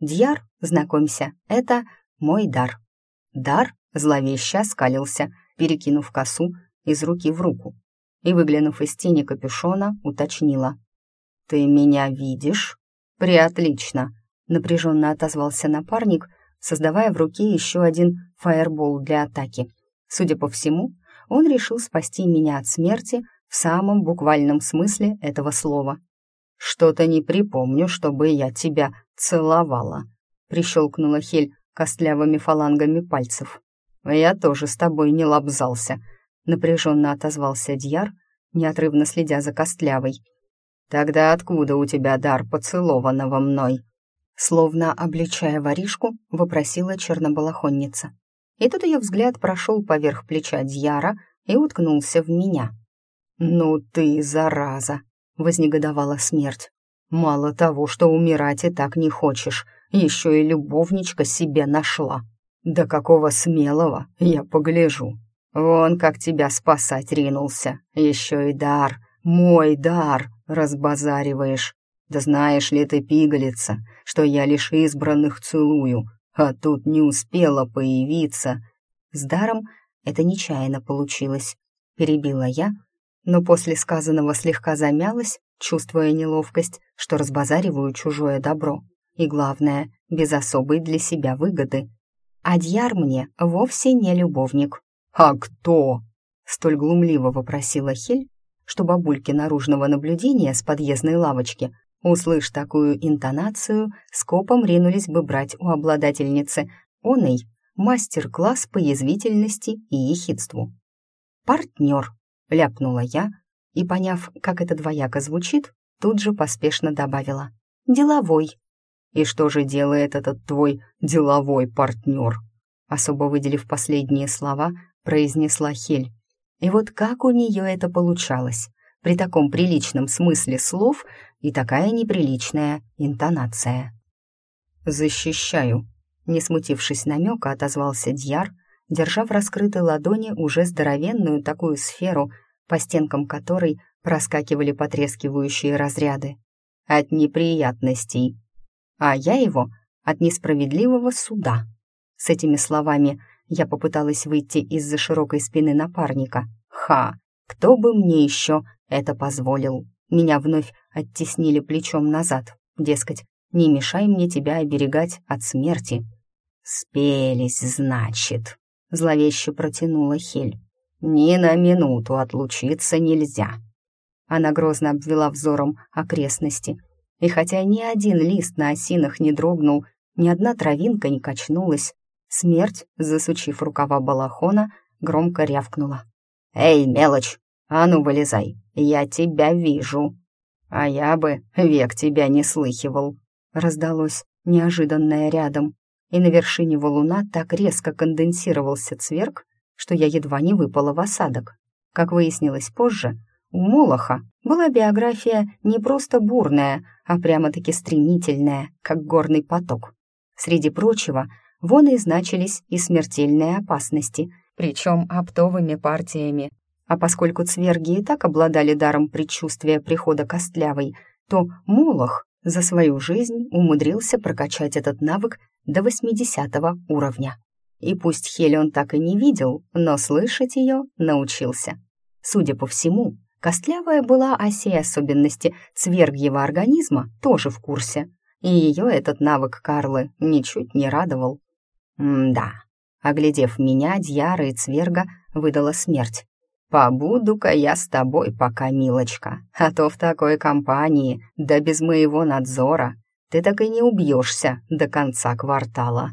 «Дьяр, знакомься, это мой дар». Дар зловеще оскалился, перекинув косу из руки в руку, и, выглянув из тени капюшона, уточнила. «Ты меня видишь?» «Приотлично», — напряженно отозвался напарник, создавая в руке еще один фаербол для атаки. Судя по всему, он решил спасти меня от смерти в самом буквальном смысле этого слова. «Что-то не припомню, чтобы я тебя целовала», — прищелкнула Хель костлявыми фалангами пальцев. «Я тоже с тобой не лобзался», — напряженно отозвался Дьяр, неотрывно следя за костлявой. «Тогда откуда у тебя дар поцелованного мной?» Словно обличая воришку, вопросила чернобалахонница. И тут ее взгляд прошел поверх плеча Дьяра и уткнулся в меня. «Ну ты, зараза!» — вознегодовала смерть. «Мало того, что умирать и так не хочешь, еще и любовничка себе нашла. Да какого смелого, я погляжу. Вон как тебя спасать ринулся, еще и дар, мой дар, разбазариваешь. Да знаешь ли ты, пигалица, что я лишь избранных целую, а тут не успела появиться. С даром это нечаянно получилось, перебила я, но после сказанного слегка замялась, чувствуя неловкость, что разбазариваю чужое добро. И главное, без особой для себя выгоды. Адьяр мне вовсе не любовник. «А кто?» — столь глумливо вопросила Хель, что бабульки наружного наблюдения с подъездной лавочки, услышь такую интонацию, скопом ринулись бы брать у обладательницы оной мастер-класс по язвительности и ехидству. «Партнер», — ляпнула я, и, поняв, как это двояко звучит, тут же поспешно добавила. «Деловой». «И что же делает этот твой деловой партнер?» Особо выделив последние слова, произнесла Хель. И вот как у нее это получалось? При таком приличном смысле слов и такая неприличная интонация. «Защищаю», — не смутившись намека, отозвался Дьяр, держа в раскрытой ладони уже здоровенную такую сферу, по стенкам которой проскакивали потрескивающие разряды. «От неприятностей. А я его от несправедливого суда». С этими словами я попыталась выйти из-за широкой спины напарника. Ха! Кто бы мне еще это позволил? Меня вновь оттеснили плечом назад. Дескать, не мешай мне тебя оберегать от смерти. «Спелись, значит», — зловеще протянула Хель. «Ни на минуту отлучиться нельзя». Она грозно обвела взором окрестности. И хотя ни один лист на осинах не дрогнул, ни одна травинка не качнулась, смерть, засучив рукава балахона, громко рявкнула. «Эй, мелочь, а ну вылезай, я тебя вижу!» «А я бы век тебя не слыхивал», — раздалось неожиданное рядом, и на вершине валуна так резко конденсировался цверк, что я едва не выпала в осадок. Как выяснилось позже, у Молоха была биография не просто бурная, а прямо-таки стремительная, как горный поток. Среди прочего, вон и значились и смертельные опасности, причем оптовыми партиями. А поскольку цверги и так обладали даром предчувствия прихода костлявой, то Молох за свою жизнь умудрился прокачать этот навык до 80 уровня. И пусть Хелион так и не видел, но слышать ее научился. Судя по всему, Костлявая была о сей особенности цвергьего организма тоже в курсе, и ее этот навык Карлы ничуть не радовал. «М-да», оглядев меня, Дьяра и Цверга выдала смерть. «Побуду-ка я с тобой пока, милочка, а то в такой компании, да без моего надзора, ты так и не убьешься до конца квартала».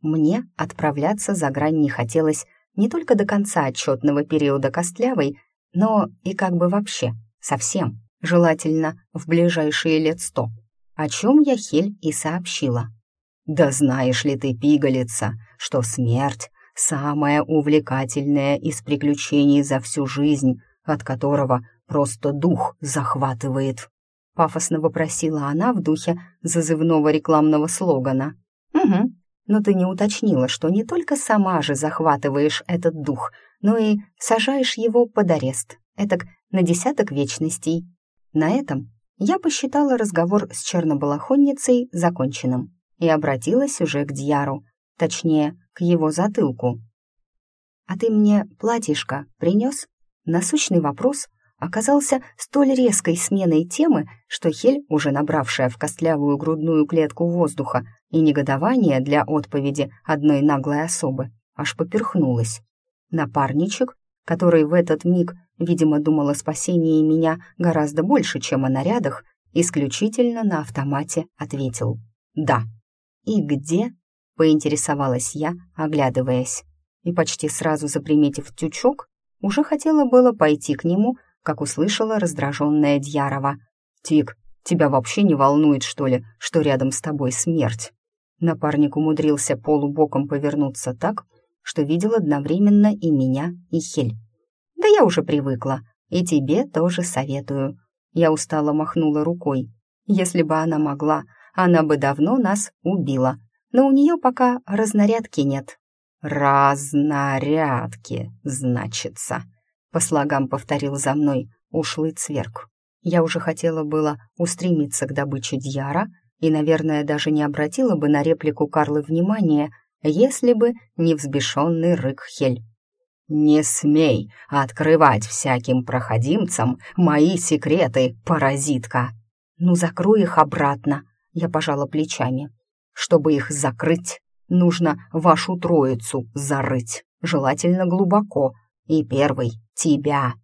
Мне отправляться за грань не хотелось не только до конца отчетного периода Костлявой, но и как бы вообще, совсем, желательно в ближайшие лет сто, о чем я Хель и сообщила. «Да знаешь ли ты, пигалица, что смерть — самое увлекательное из приключений за всю жизнь, от которого просто дух захватывает?» Пафосно вопросила она в духе зазывного рекламного слогана. «Угу, но ты не уточнила, что не только сама же захватываешь этот дух, но и сажаешь его под арест, этак на десяток вечностей. На этом я посчитала разговор с чернобалахонницей законченным и обратилась уже к Дьяру, точнее, к его затылку. «А ты мне платьишко принес?» Насущный вопрос оказался столь резкой сменой темы, что Хель, уже набравшая в костлявую грудную клетку воздуха и негодование для отповеди одной наглой особы, аж поперхнулась. Напарничек, который в этот миг, видимо, думал о спасении меня гораздо больше, чем о нарядах, исключительно на автомате ответил «да». «И где?» — поинтересовалась я, оглядываясь. И почти сразу заприметив тючок, уже хотела было пойти к нему, как услышала раздраженная Дьярова. «Тик, тебя вообще не волнует, что ли, что рядом с тобой смерть?» Напарник умудрился полубоком повернуться так, что видел одновременно и меня, и Хель. «Да я уже привыкла, и тебе тоже советую». Я устало махнула рукой. Если бы она могла, она бы давно нас убила, но у нее пока разнарядки нет. «Разнарядки, значится», — по слогам повторил за мной ушлый цверк. Я уже хотела было устремиться к добыче Дьяра и, наверное, даже не обратила бы на реплику Карлы внимания, если бы не взбешенный рык Хель. «Не смей открывать всяким проходимцам мои секреты, паразитка!» «Ну, закрой их обратно!» — я пожала плечами. «Чтобы их закрыть, нужно вашу троицу зарыть, желательно глубоко, и первый — тебя».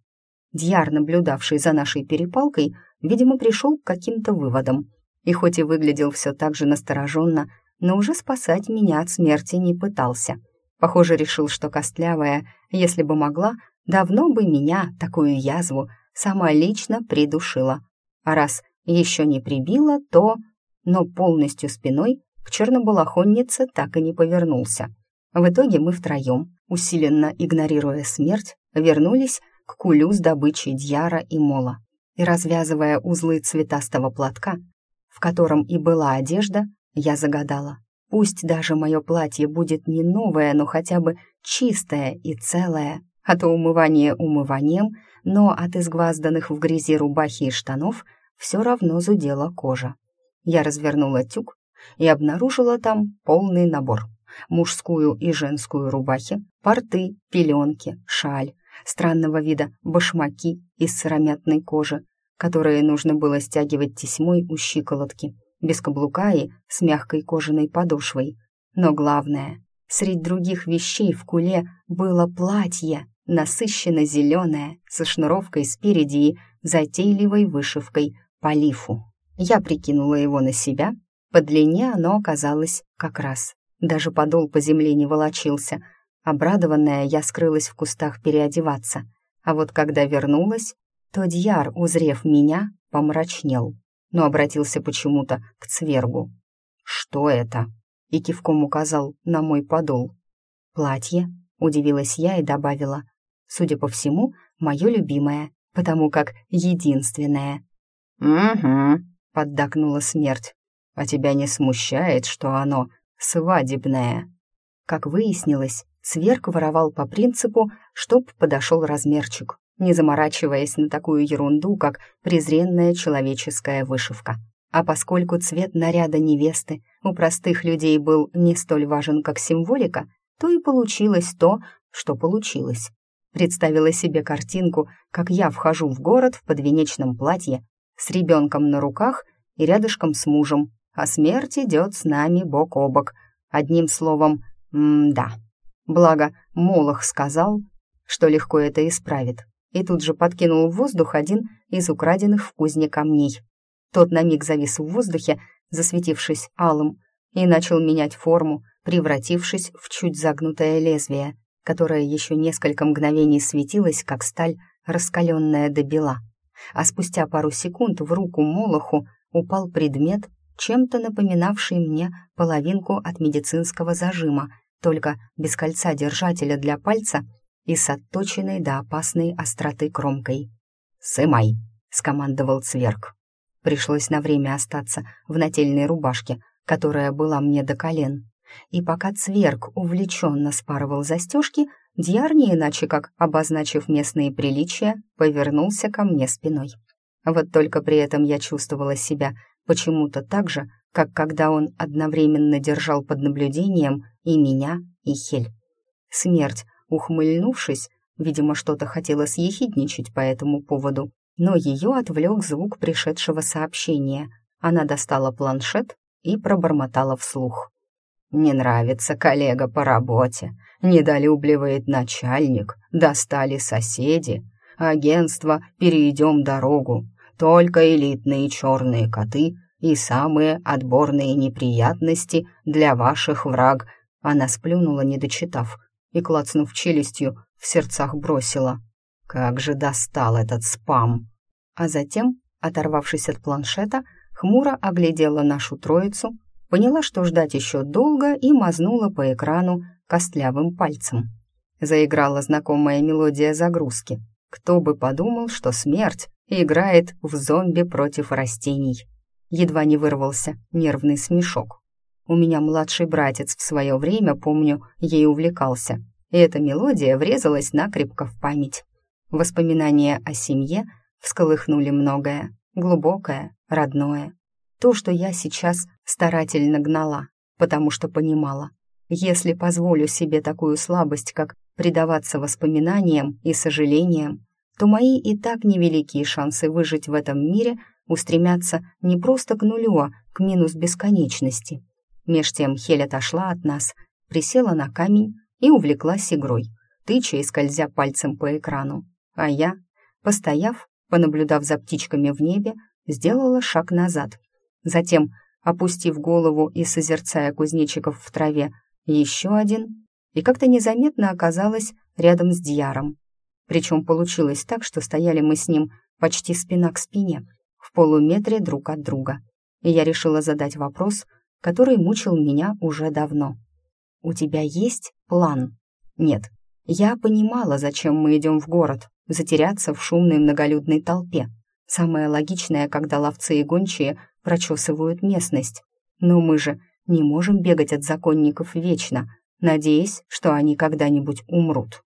Дьяр, наблюдавший за нашей перепалкой, видимо, пришел к каким-то выводам, и хоть и выглядел все так же настороженно, но уже спасать меня от смерти не пытался. Похоже, решил, что Костлявая, если бы могла, давно бы меня, такую язву, сама лично придушила. А раз еще не прибила, то... Но полностью спиной к чернобалахоннице так и не повернулся. В итоге мы втроем, усиленно игнорируя смерть, вернулись к кулю с добычей Дьяра и Мола. И развязывая узлы цветастого платка, в котором и была одежда, я загадала. Пусть даже мое платье будет не новое, но хотя бы чистое и целое, а то умывание умыванием, но от изгвазданных в грязи рубахи и штанов все равно зудела кожа. Я развернула тюк и обнаружила там полный набор. Мужскую и женскую рубахи, порты, пеленки, шаль, странного вида башмаки из сыромятной кожи, которые нужно было стягивать тесьмой у щиколотки, без каблука и с мягкой кожаной подошвой. Но главное, среди других вещей в куле было платье, насыщенно зеленое, со шнуровкой спереди и затейливой вышивкой по лифу. Я прикинула его на себя по длине оно оказалось как раз. Даже подол по земле не волочился. Обрадованная, я скрылась в кустах переодеваться. А вот когда вернулась, то Дьяр, узрев меня, помрачнел, но обратился почему-то к Цвергу. «Что это?» и кивком указал на мой подол. «Платье», — удивилась я и добавила. «Судя по всему, мое любимое, потому как единственное». «Угу», — поддакнула смерть. А тебя не смущает, что оно свадебное?» Как выяснилось, Цверк воровал по принципу, чтоб подошел размерчик, не заморачиваясь на такую ерунду, как презренная человеческая вышивка. А поскольку цвет наряда невесты у простых людей был не столь важен, как символика, то и получилось то, что получилось. Представила себе картинку, как я вхожу в город в подвенечном платье с ребенком на руках и рядышком с мужем, а смерть идет с нами бок о бок. Одним словом, м-да. Благо, Молох сказал, что легко это исправит, и тут же подкинул в воздух один из украденных в кузне камней. Тот на миг завис в воздухе, засветившись алым, и начал менять форму, превратившись в чуть загнутое лезвие, которое еще несколько мгновений светилось, как сталь, раскаленная до бела. А спустя пару секунд в руку Молоху упал предмет, чем-то напоминавший мне половинку от медицинского зажима, только без кольца держателя для пальца и с отточенной до опасной остроты кромкой. «Сымай!» — скомандовал Цверк. Пришлось на время остаться в нательной рубашке, которая была мне до колен. И пока Цверк увлеченно спарывал застежки, Дьяр, не иначе как обозначив местные приличия, повернулся ко мне спиной. Вот только при этом я чувствовала себя почему-то так же, как когда он одновременно держал под наблюдением и меня, и Хель. Смерть, ухмыльнувшись, видимо, что-то хотела съехидничать по этому поводу, но ее отвлек звук пришедшего сообщения. Она достала планшет и пробормотала вслух. «Не нравится коллега по работе, недолюбливает начальник, достали соседи, агентство «Перейдем дорогу», только элитные черные коты и самые отборные неприятности для ваших враг. Она сплюнула, не дочитав, и, клацнув челюстью, в сердцах бросила. Как же достал этот спам! А затем, оторвавшись от планшета, хмуро оглядела нашу троицу, поняла, что ждать еще долго, и мазнула по экрану костлявым пальцем. Заиграла знакомая мелодия загрузки. Кто бы подумал, что смерть играет в зомби против растений. Едва не вырвался нервный смешок. У меня младший братец в свое время, помню, ей увлекался, и эта мелодия врезалась накрепко в память. Воспоминания о семье всколыхнули многое, глубокое, родное. То, что я сейчас старательно гнала, потому что понимала, если позволю себе такую слабость, как предаваться воспоминаниям и сожалениям, то мои и так невеликие шансы выжить в этом мире устремятся не просто к нулю, а к минус бесконечности. Меж тем Хель отошла от нас, присела на камень и увлеклась игрой, тыча и скользя пальцем по экрану. А я, постояв, понаблюдав за птичками в небе, сделала шаг назад. Затем, опустив голову и созерцая кузнечиков в траве, еще один, и как-то незаметно оказалась рядом с Дьяром. Причем получилось так, что стояли мы с ним почти спина к спине, в полуметре друг от друга. И я решила задать вопрос, который мучил меня уже давно. «У тебя есть план?» «Нет». Я понимала, зачем мы идем в город, затеряться в шумной многолюдной толпе. Самое логичное, когда ловцы и гончие прочесывают местность. Но мы же не можем бегать от законников вечно, надеясь, что они когда-нибудь умрут.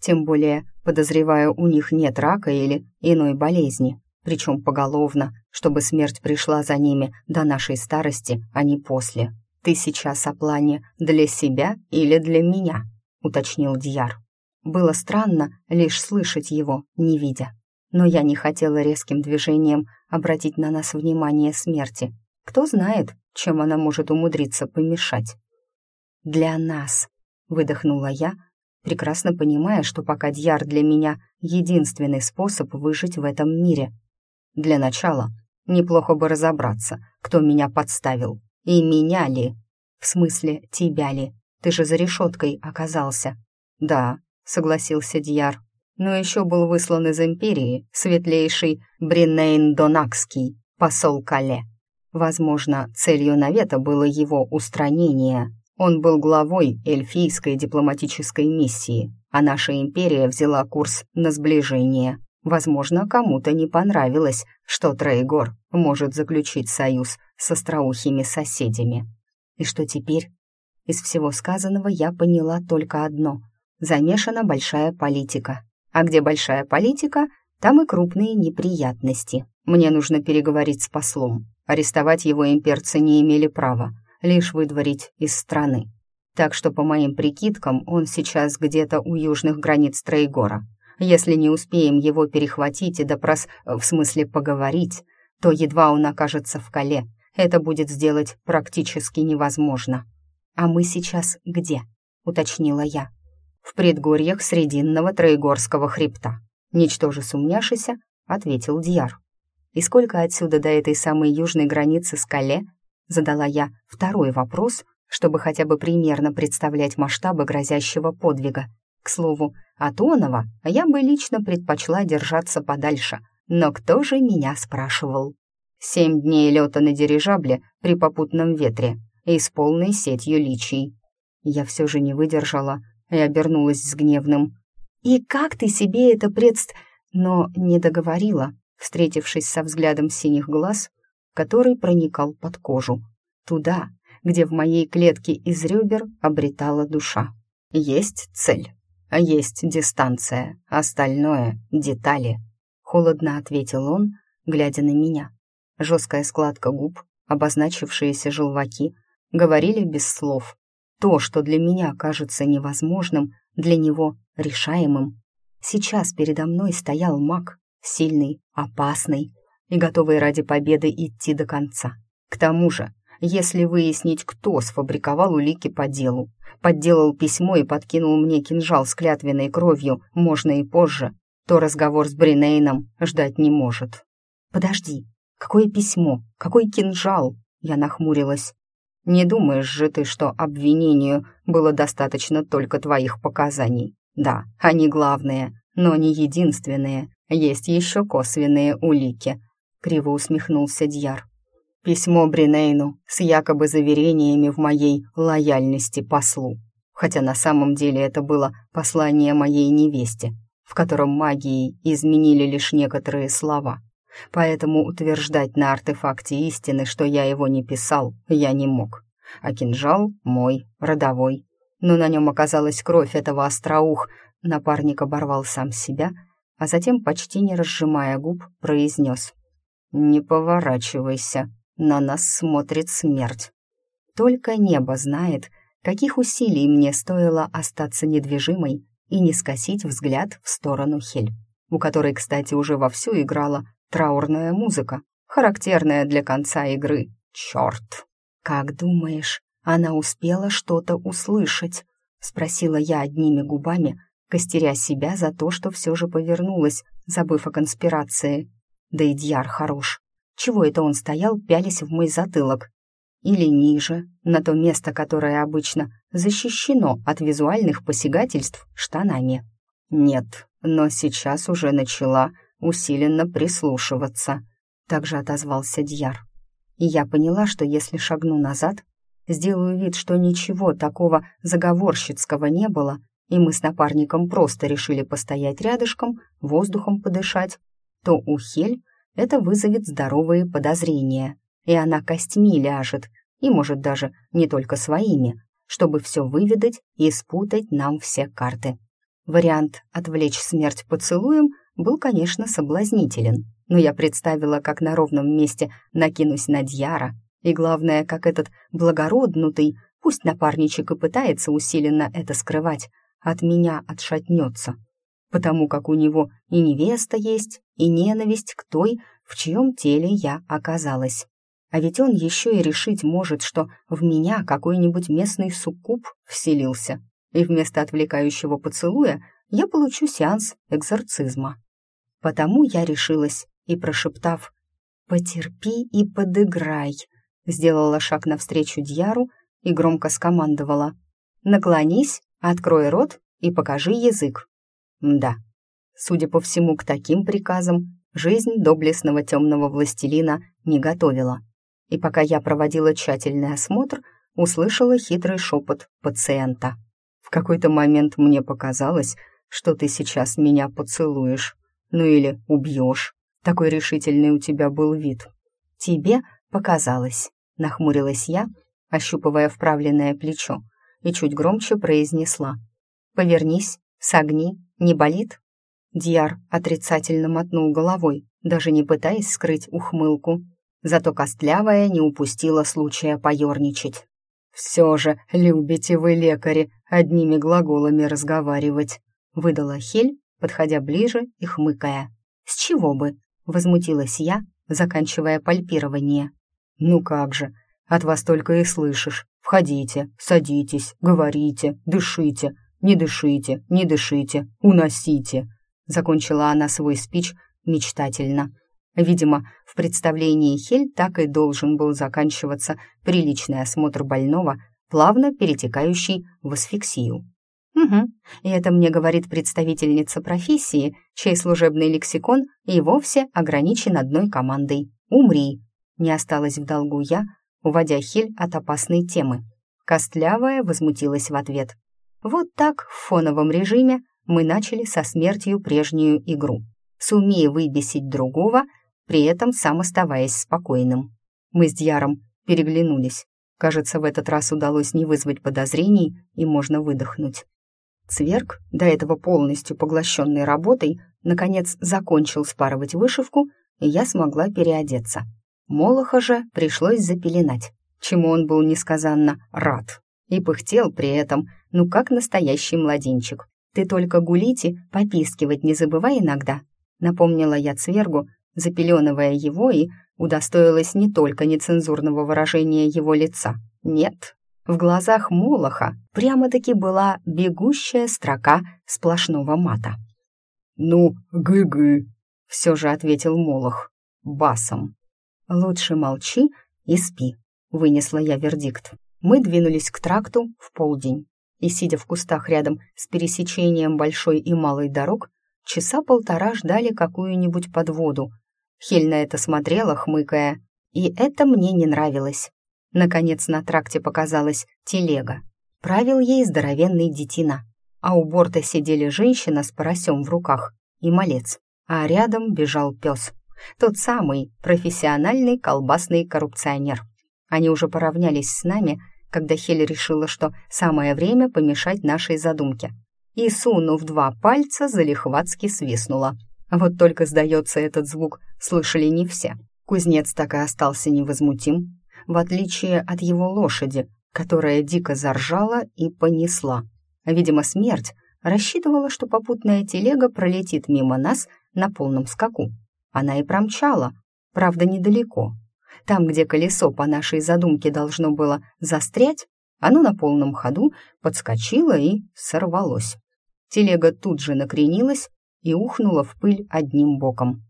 Тем более, подозреваю, у них нет рака или иной болезни, причем поголовно, чтобы смерть пришла за ними до нашей старости, а не после. «Ты сейчас о плане для себя или для меня?» — уточнил Дьяр. Было странно лишь слышать его, не видя. Но я не хотела резким движением обратить на нас внимание смерти. Кто знает, чем она может умудриться помешать. «Для нас», — выдохнула я, прекрасно понимая, что пока Дьяр для меня единственный способ выжить в этом мире. Для начала неплохо бы разобраться, кто меня подставил, и меня ли? В смысле, тебя ли? Ты же за решеткой оказался. Да, согласился Дьяр. Но еще был выслан из Империи светлейший Бринейн Донакский, посол Кале. Возможно, целью навета было его устранение. Он был главой эльфийской дипломатической миссии, а наша империя взяла курс на сближение. Возможно, кому-то не понравилось, что Трейгор может заключить союз с остроухими соседями. И что теперь? Из всего сказанного я поняла только одно. Замешана большая политика. А где большая политика, там и крупные неприятности. Мне нужно переговорить с послом. Арестовать его имперцы не имели права, лишь выдворить из страны. Так что, по моим прикидкам, он сейчас где-то у южных границ Трейгора. Если не успеем его перехватить и допрос, в смысле поговорить, то едва он окажется в Кале, это будет сделать практически невозможно. «А мы сейчас где?» — уточнила я. «В предгорьях Срединного Троегорского хребта», — ничтоже сумняшися, ответил Дьяр. «И сколько отсюда до этой самой южной границы Скале?» — задала я второй вопрос, чтобы хотя бы примерно представлять масштабы грозящего подвига. К слову, от Онова я бы лично предпочла держаться подальше, но кто же меня спрашивал? Семь дней лета на дирижабле при попутном ветре и с полной сетью личий. Я все же не выдержала и обернулась с гневным. «И как ты себе это предст...» Но не договорила, встретившись со взглядом синих глаз, который проникал под кожу, туда, где в моей клетке из ребер обретала душа. Есть цель, а есть дистанция, остальное — детали. Холодно ответил он, глядя на меня. Жесткая складка губ, обозначившиеся желваки, говорили без слов. То, что для меня кажется невозможным, для него решаемым. Сейчас передо мной стоял маг, сильный, опасный и готовый ради победы идти до конца. К тому же, если выяснить, кто сфабриковал улики по делу, подделал письмо и подкинул мне кинжал с клятвенной кровью, можно и позже, то разговор с Бринейном ждать не может. «Подожди, какое письмо? Какой кинжал?» Я нахмурилась. «Не думаешь же ты, что обвинению было достаточно только твоих показаний? Да, они главные, но не единственные. Есть еще косвенные улики», — криво усмехнулся Дьяр. «Письмо Бринейну с якобы заверениями в моей лояльности послу, хотя на самом деле это было послание моей невесте, в котором магией изменили лишь некоторые слова» поэтому утверждать на артефакте истины, что я его не писал, я не мог. А кинжал мой, родовой. Но на нем оказалась кровь этого остроух. Напарник оборвал сам себя, а затем, почти не разжимая губ, произнес. «Не поворачивайся, на нас смотрит смерть». Только небо знает, каких усилий мне стоило остаться недвижимой и не скосить взгляд в сторону Хель, у которой, кстати, уже вовсю играла Траурная музыка, характерная для конца игры. Черт! «Как думаешь, она успела что-то услышать?» — спросила я одними губами, костеря себя за то, что все же повернулась, забыв о конспирации. Да и Дьяр хорош. Чего это он стоял, пялись в мой затылок? Или ниже, на то место, которое обычно защищено от визуальных посягательств штанами? Нет, но сейчас уже начала усиленно прислушиваться», — также отозвался Дьяр. И я поняла, что если шагну назад, сделаю вид, что ничего такого заговорщицкого не было, и мы с напарником просто решили постоять рядышком, воздухом подышать, то у Хель это вызовет здоровые подозрения, и она костьми ляжет, и, может, даже не только своими, чтобы все выведать и спутать нам все карты. Вариант «отвлечь смерть поцелуем» был, конечно, соблазнителен, но я представила, как на ровном месте накинусь на Дьяра, и главное, как этот благороднутый, пусть напарничек и пытается усиленно это скрывать, от меня отшатнется, потому как у него и невеста есть, и ненависть к той, в чьем теле я оказалась. А ведь он еще и решить может, что в меня какой-нибудь местный суккуб вселился, и вместо отвлекающего поцелуя я получу сеанс экзорцизма. Потому я решилась и, прошептав «Потерпи и подыграй», сделала шаг навстречу Дьяру и громко скомандовала «Наклонись, открой рот и покажи язык». Да, судя по всему, к таким приказам жизнь доблестного темного властелина не готовила. И пока я проводила тщательный осмотр, услышала хитрый шепот пациента. «В какой-то момент мне показалось, что ты сейчас меня поцелуешь». Ну или убьешь. Такой решительный у тебя был вид. Тебе показалось, нахмурилась я, ощупывая вправленное плечо, и чуть громче произнесла. «Повернись, согни, не болит?» Дьяр отрицательно мотнул головой, даже не пытаясь скрыть ухмылку. Зато Костлявая не упустила случая поерничать. «Все же любите вы, лекари, одними глаголами разговаривать», — выдала Хель, подходя ближе и хмыкая. «С чего бы?» — возмутилась я, заканчивая пальпирование. «Ну как же, от вас только и слышишь. Входите, садитесь, говорите, дышите, не дышите, не дышите, уносите». Закончила она свой спич мечтательно. Видимо, в представлении Хель так и должен был заканчиваться приличный осмотр больного, плавно перетекающий в асфиксию. Угу, и это мне говорит представительница профессии, чей служебный лексикон и вовсе ограничен одной командой «Умри». Не осталось в долгу я, уводя Хиль от опасной темы. Костлявая возмутилась в ответ. Вот так, в фоновом режиме, мы начали со смертью прежнюю игру, сумея выбесить другого, при этом сам оставаясь спокойным. Мы с Дьяром переглянулись. Кажется, в этот раз удалось не вызвать подозрений, и можно выдохнуть. Цверк, до этого полностью поглощенный работой, наконец закончил спарывать вышивку и я смогла переодеться. Молоха же пришлось запеленать, чему он был несказанно рад. И пыхтел при этом, ну как настоящий младенчик. «Ты только гулите, попискивать не забывай иногда», напомнила я Цвергу, запеленывая его и удостоилась не только нецензурного выражения его лица. Нет, в глазах Молоха прямо-таки была бегущая строка сплошного мата. «Ну, гы-гы», — все же ответил Молох басом. «Лучше молчи и спи», — вынесла я вердикт. Мы двинулись к тракту в полдень, и, сидя в кустах рядом с пересечением большой и малой дорог, часа полтора ждали какую-нибудь подводу. Хель на это смотрела, хмыкая, и это мне не нравилось. Наконец на тракте показалась телега. Правил ей здоровенный детина, а у борта сидели женщина с поросем в руках и малец, а рядом бежал пес. Тот самый профессиональный колбасный коррупционер. Они уже поравнялись с нами, когда Хель решила, что самое время помешать нашей задумке. И, сунув два пальца, залихватски свистнула. Вот только, сдается, этот звук слышали не все. Кузнец так и остался невозмутим, в отличие от его лошади, которая дико заржала и понесла. Видимо, смерть рассчитывала, что попутная телега пролетит мимо нас на полном скаку. Она и промчала, правда, недалеко, там, где колесо по нашей задумке должно было застрять, оно на полном ходу подскочило и сорвалось. Телега тут же накренилась и ухнула в пыль одним боком.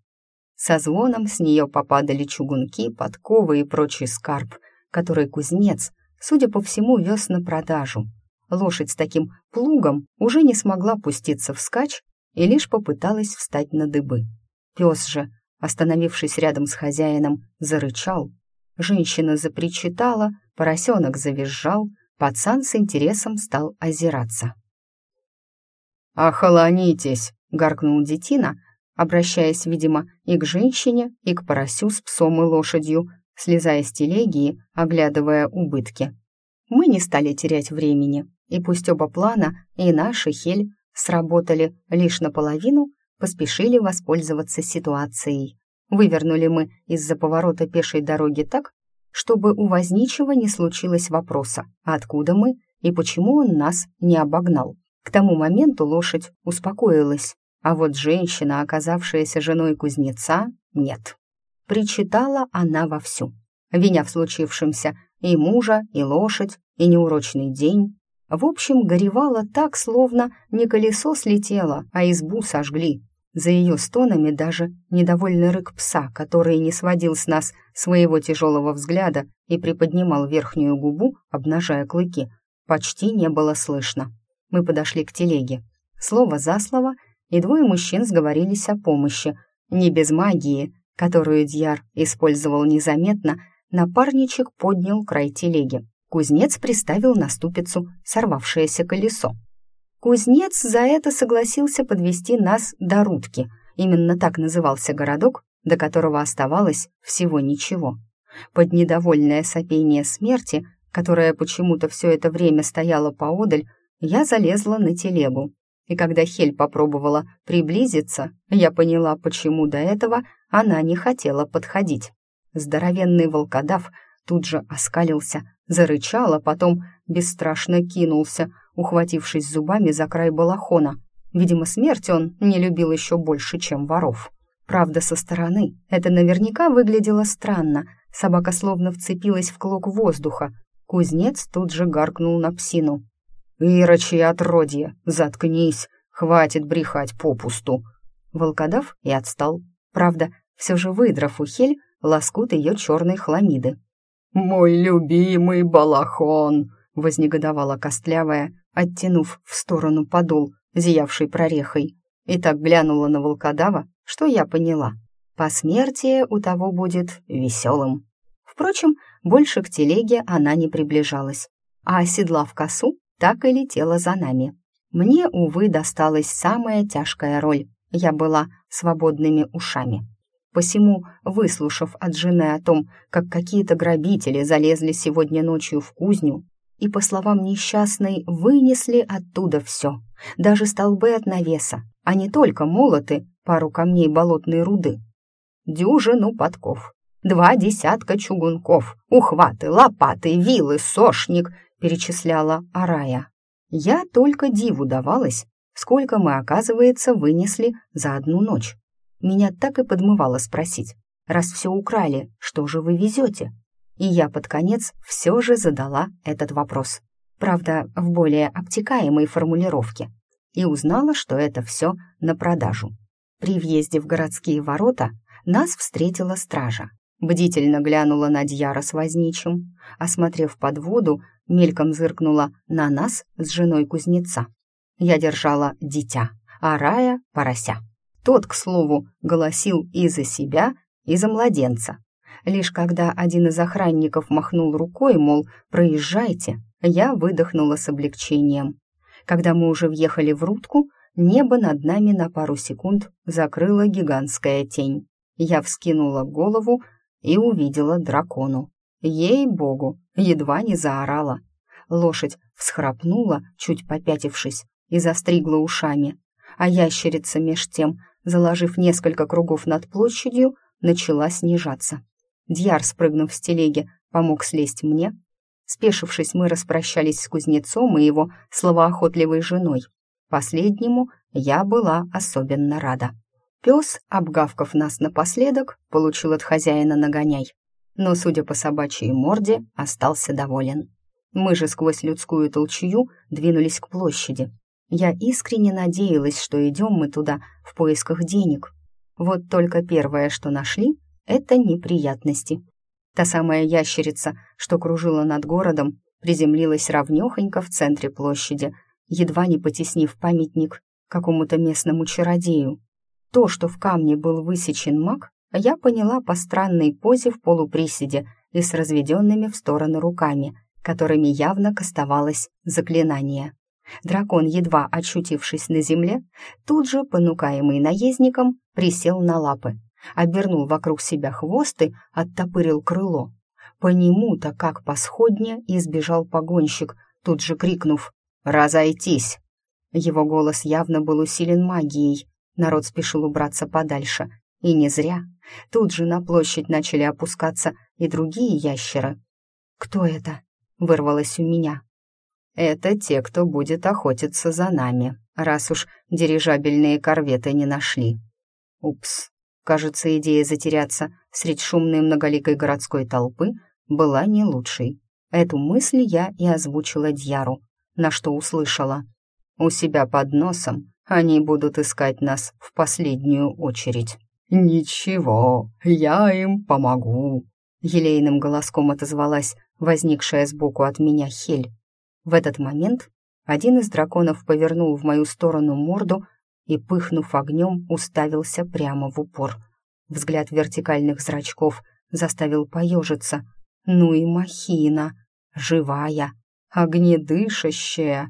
Со звоном с нее попадали чугунки, подковы и прочий скарб, который кузнец, судя по всему, вез на продажу. Лошадь с таким плугом уже не смогла пуститься вскачь и лишь попыталась встать на дыбы. Пес же Остановившись рядом с хозяином, зарычал. Женщина запричитала, поросенок завизжал, пацан с интересом стал озираться. «Охолонитесь!» — гаркнул детина, обращаясь, видимо, и к женщине, и к поросю с псом и лошадью, слезая с телеги и оглядывая убытки. Мы не стали терять времени, и пусть оба плана, и наш, и Хель, сработали лишь наполовину, поспешили воспользоваться ситуацией. Вывернули мы из-за поворота пешей дороги так, чтобы у возничего не случилось вопроса, откуда мы и почему он нас не обогнал. К тому моменту лошадь успокоилась, а вот женщина, оказавшаяся женой кузнеца, нет. Причитала она вовсю, виня в случившемся и мужа, и лошадь, и неурочный день. В общем, горевала так, словно не колесо слетело, а избу сожгли, за ее стонами даже недовольный рык пса, который не сводил с нас своего тяжелого взгляда и приподнимал верхнюю губу, обнажая клыки, почти не было слышно. Мы подошли к телеге. Слово за слово, и двое мужчин сговорились о помощи. Не без магии, которую Дьяр использовал незаметно, напарничек поднял край телеги. Кузнец приставил на ступицу сорвавшееся колесо. Кузнец за это согласился подвести нас до Рудки. Именно так назывался городок, до которого оставалось всего ничего. Под недовольное сопение смерти, которая почему-то все это время стояла поодаль, я залезла на телегу. И когда Хель попробовала приблизиться, я поняла, почему до этого она не хотела подходить. Здоровенный волкодав тут же оскалился, зарычал, а потом бесстрашно кинулся — ухватившись зубами за край балахона. Видимо, смерть он не любил еще больше, чем воров. Правда, со стороны это наверняка выглядело странно. Собака словно вцепилась в клок воздуха. Кузнец тут же гаркнул на псину. «Ирочи отродье, заткнись, хватит брехать попусту!» Волкодав и отстал. Правда, все же выдрав у Хель лоскут ее черной хламиды. «Мой любимый балахон!» — вознегодовала костлявая, оттянув в сторону подол, зиявший прорехой. И так глянула на волкодава, что я поняла. Посмертие у того будет веселым. Впрочем, больше к телеге она не приближалась, а оседлав косу, так и летела за нами. Мне, увы, досталась самая тяжкая роль. Я была свободными ушами. Посему, выслушав от жены о том, как какие-то грабители залезли сегодня ночью в кузню, и, по словам несчастной, вынесли оттуда все, даже столбы от навеса, а не только молоты, пару камней болотной руды. дюжину подков, два десятка чугунков, ухваты, лопаты, вилы, сошник», — перечисляла Арая. Я только диву давалась, сколько мы, оказывается, вынесли за одну ночь. Меня так и подмывало спросить, раз все украли, что же вы везете? И я под конец все же задала этот вопрос. Правда, в более обтекаемой формулировке. И узнала, что это все на продажу. При въезде в городские ворота нас встретила стража. Бдительно глянула на Дьяра с возничим, осмотрев под воду, мельком зыркнула на нас с женой кузнеца. Я держала дитя, а Рая — порося. Тот, к слову, голосил и за себя, и за младенца. Лишь когда один из охранников махнул рукой, мол, проезжайте, я выдохнула с облегчением. Когда мы уже въехали в рудку, небо над нами на пару секунд закрыла гигантская тень. Я вскинула голову и увидела дракону. Ей-богу, едва не заорала. Лошадь всхрапнула, чуть попятившись, и застригла ушами, а ящерица меж тем, заложив несколько кругов над площадью, начала снижаться. Дьяр, спрыгнув с телеги, помог слезть мне. Спешившись, мы распрощались с кузнецом и его словоохотливой женой. Последнему я была особенно рада. Пес, обгавкав нас напоследок, получил от хозяина нагоняй, но, судя по собачьей морде, остался доволен. Мы же сквозь людскую толчью двинулись к площади. Я искренне надеялась, что идем мы туда в поисках денег. Вот только первое, что нашли, это неприятности. Та самая ящерица, что кружила над городом, приземлилась ровнёхонько в центре площади, едва не потеснив памятник какому-то местному чародею. То, что в камне был высечен маг, я поняла по странной позе в полуприседе и с разведенными в стороны руками, которыми явно кастовалось заклинание. Дракон, едва очутившись на земле, тут же, понукаемый наездником, присел на лапы, обернул вокруг себя хвост и оттопырил крыло. По нему-то, как по сходне, избежал погонщик, тут же крикнув «Разойтись!». Его голос явно был усилен магией, народ спешил убраться подальше, и не зря. Тут же на площадь начали опускаться и другие ящеры. «Кто это?» — вырвалось у меня. «Это те, кто будет охотиться за нами, раз уж дирижабельные корветы не нашли». Упс, кажется, идея затеряться средь шумной многоликой городской толпы была не лучшей. Эту мысль я и озвучила Дьяру, на что услышала. «У себя под носом они будут искать нас в последнюю очередь». «Ничего, я им помогу», — елейным голоском отозвалась возникшая сбоку от меня Хель. В этот момент один из драконов повернул в мою сторону морду и, пыхнув огнем, уставился прямо в упор. Взгляд вертикальных зрачков заставил поежиться. Ну и махина, живая, огнедышащая.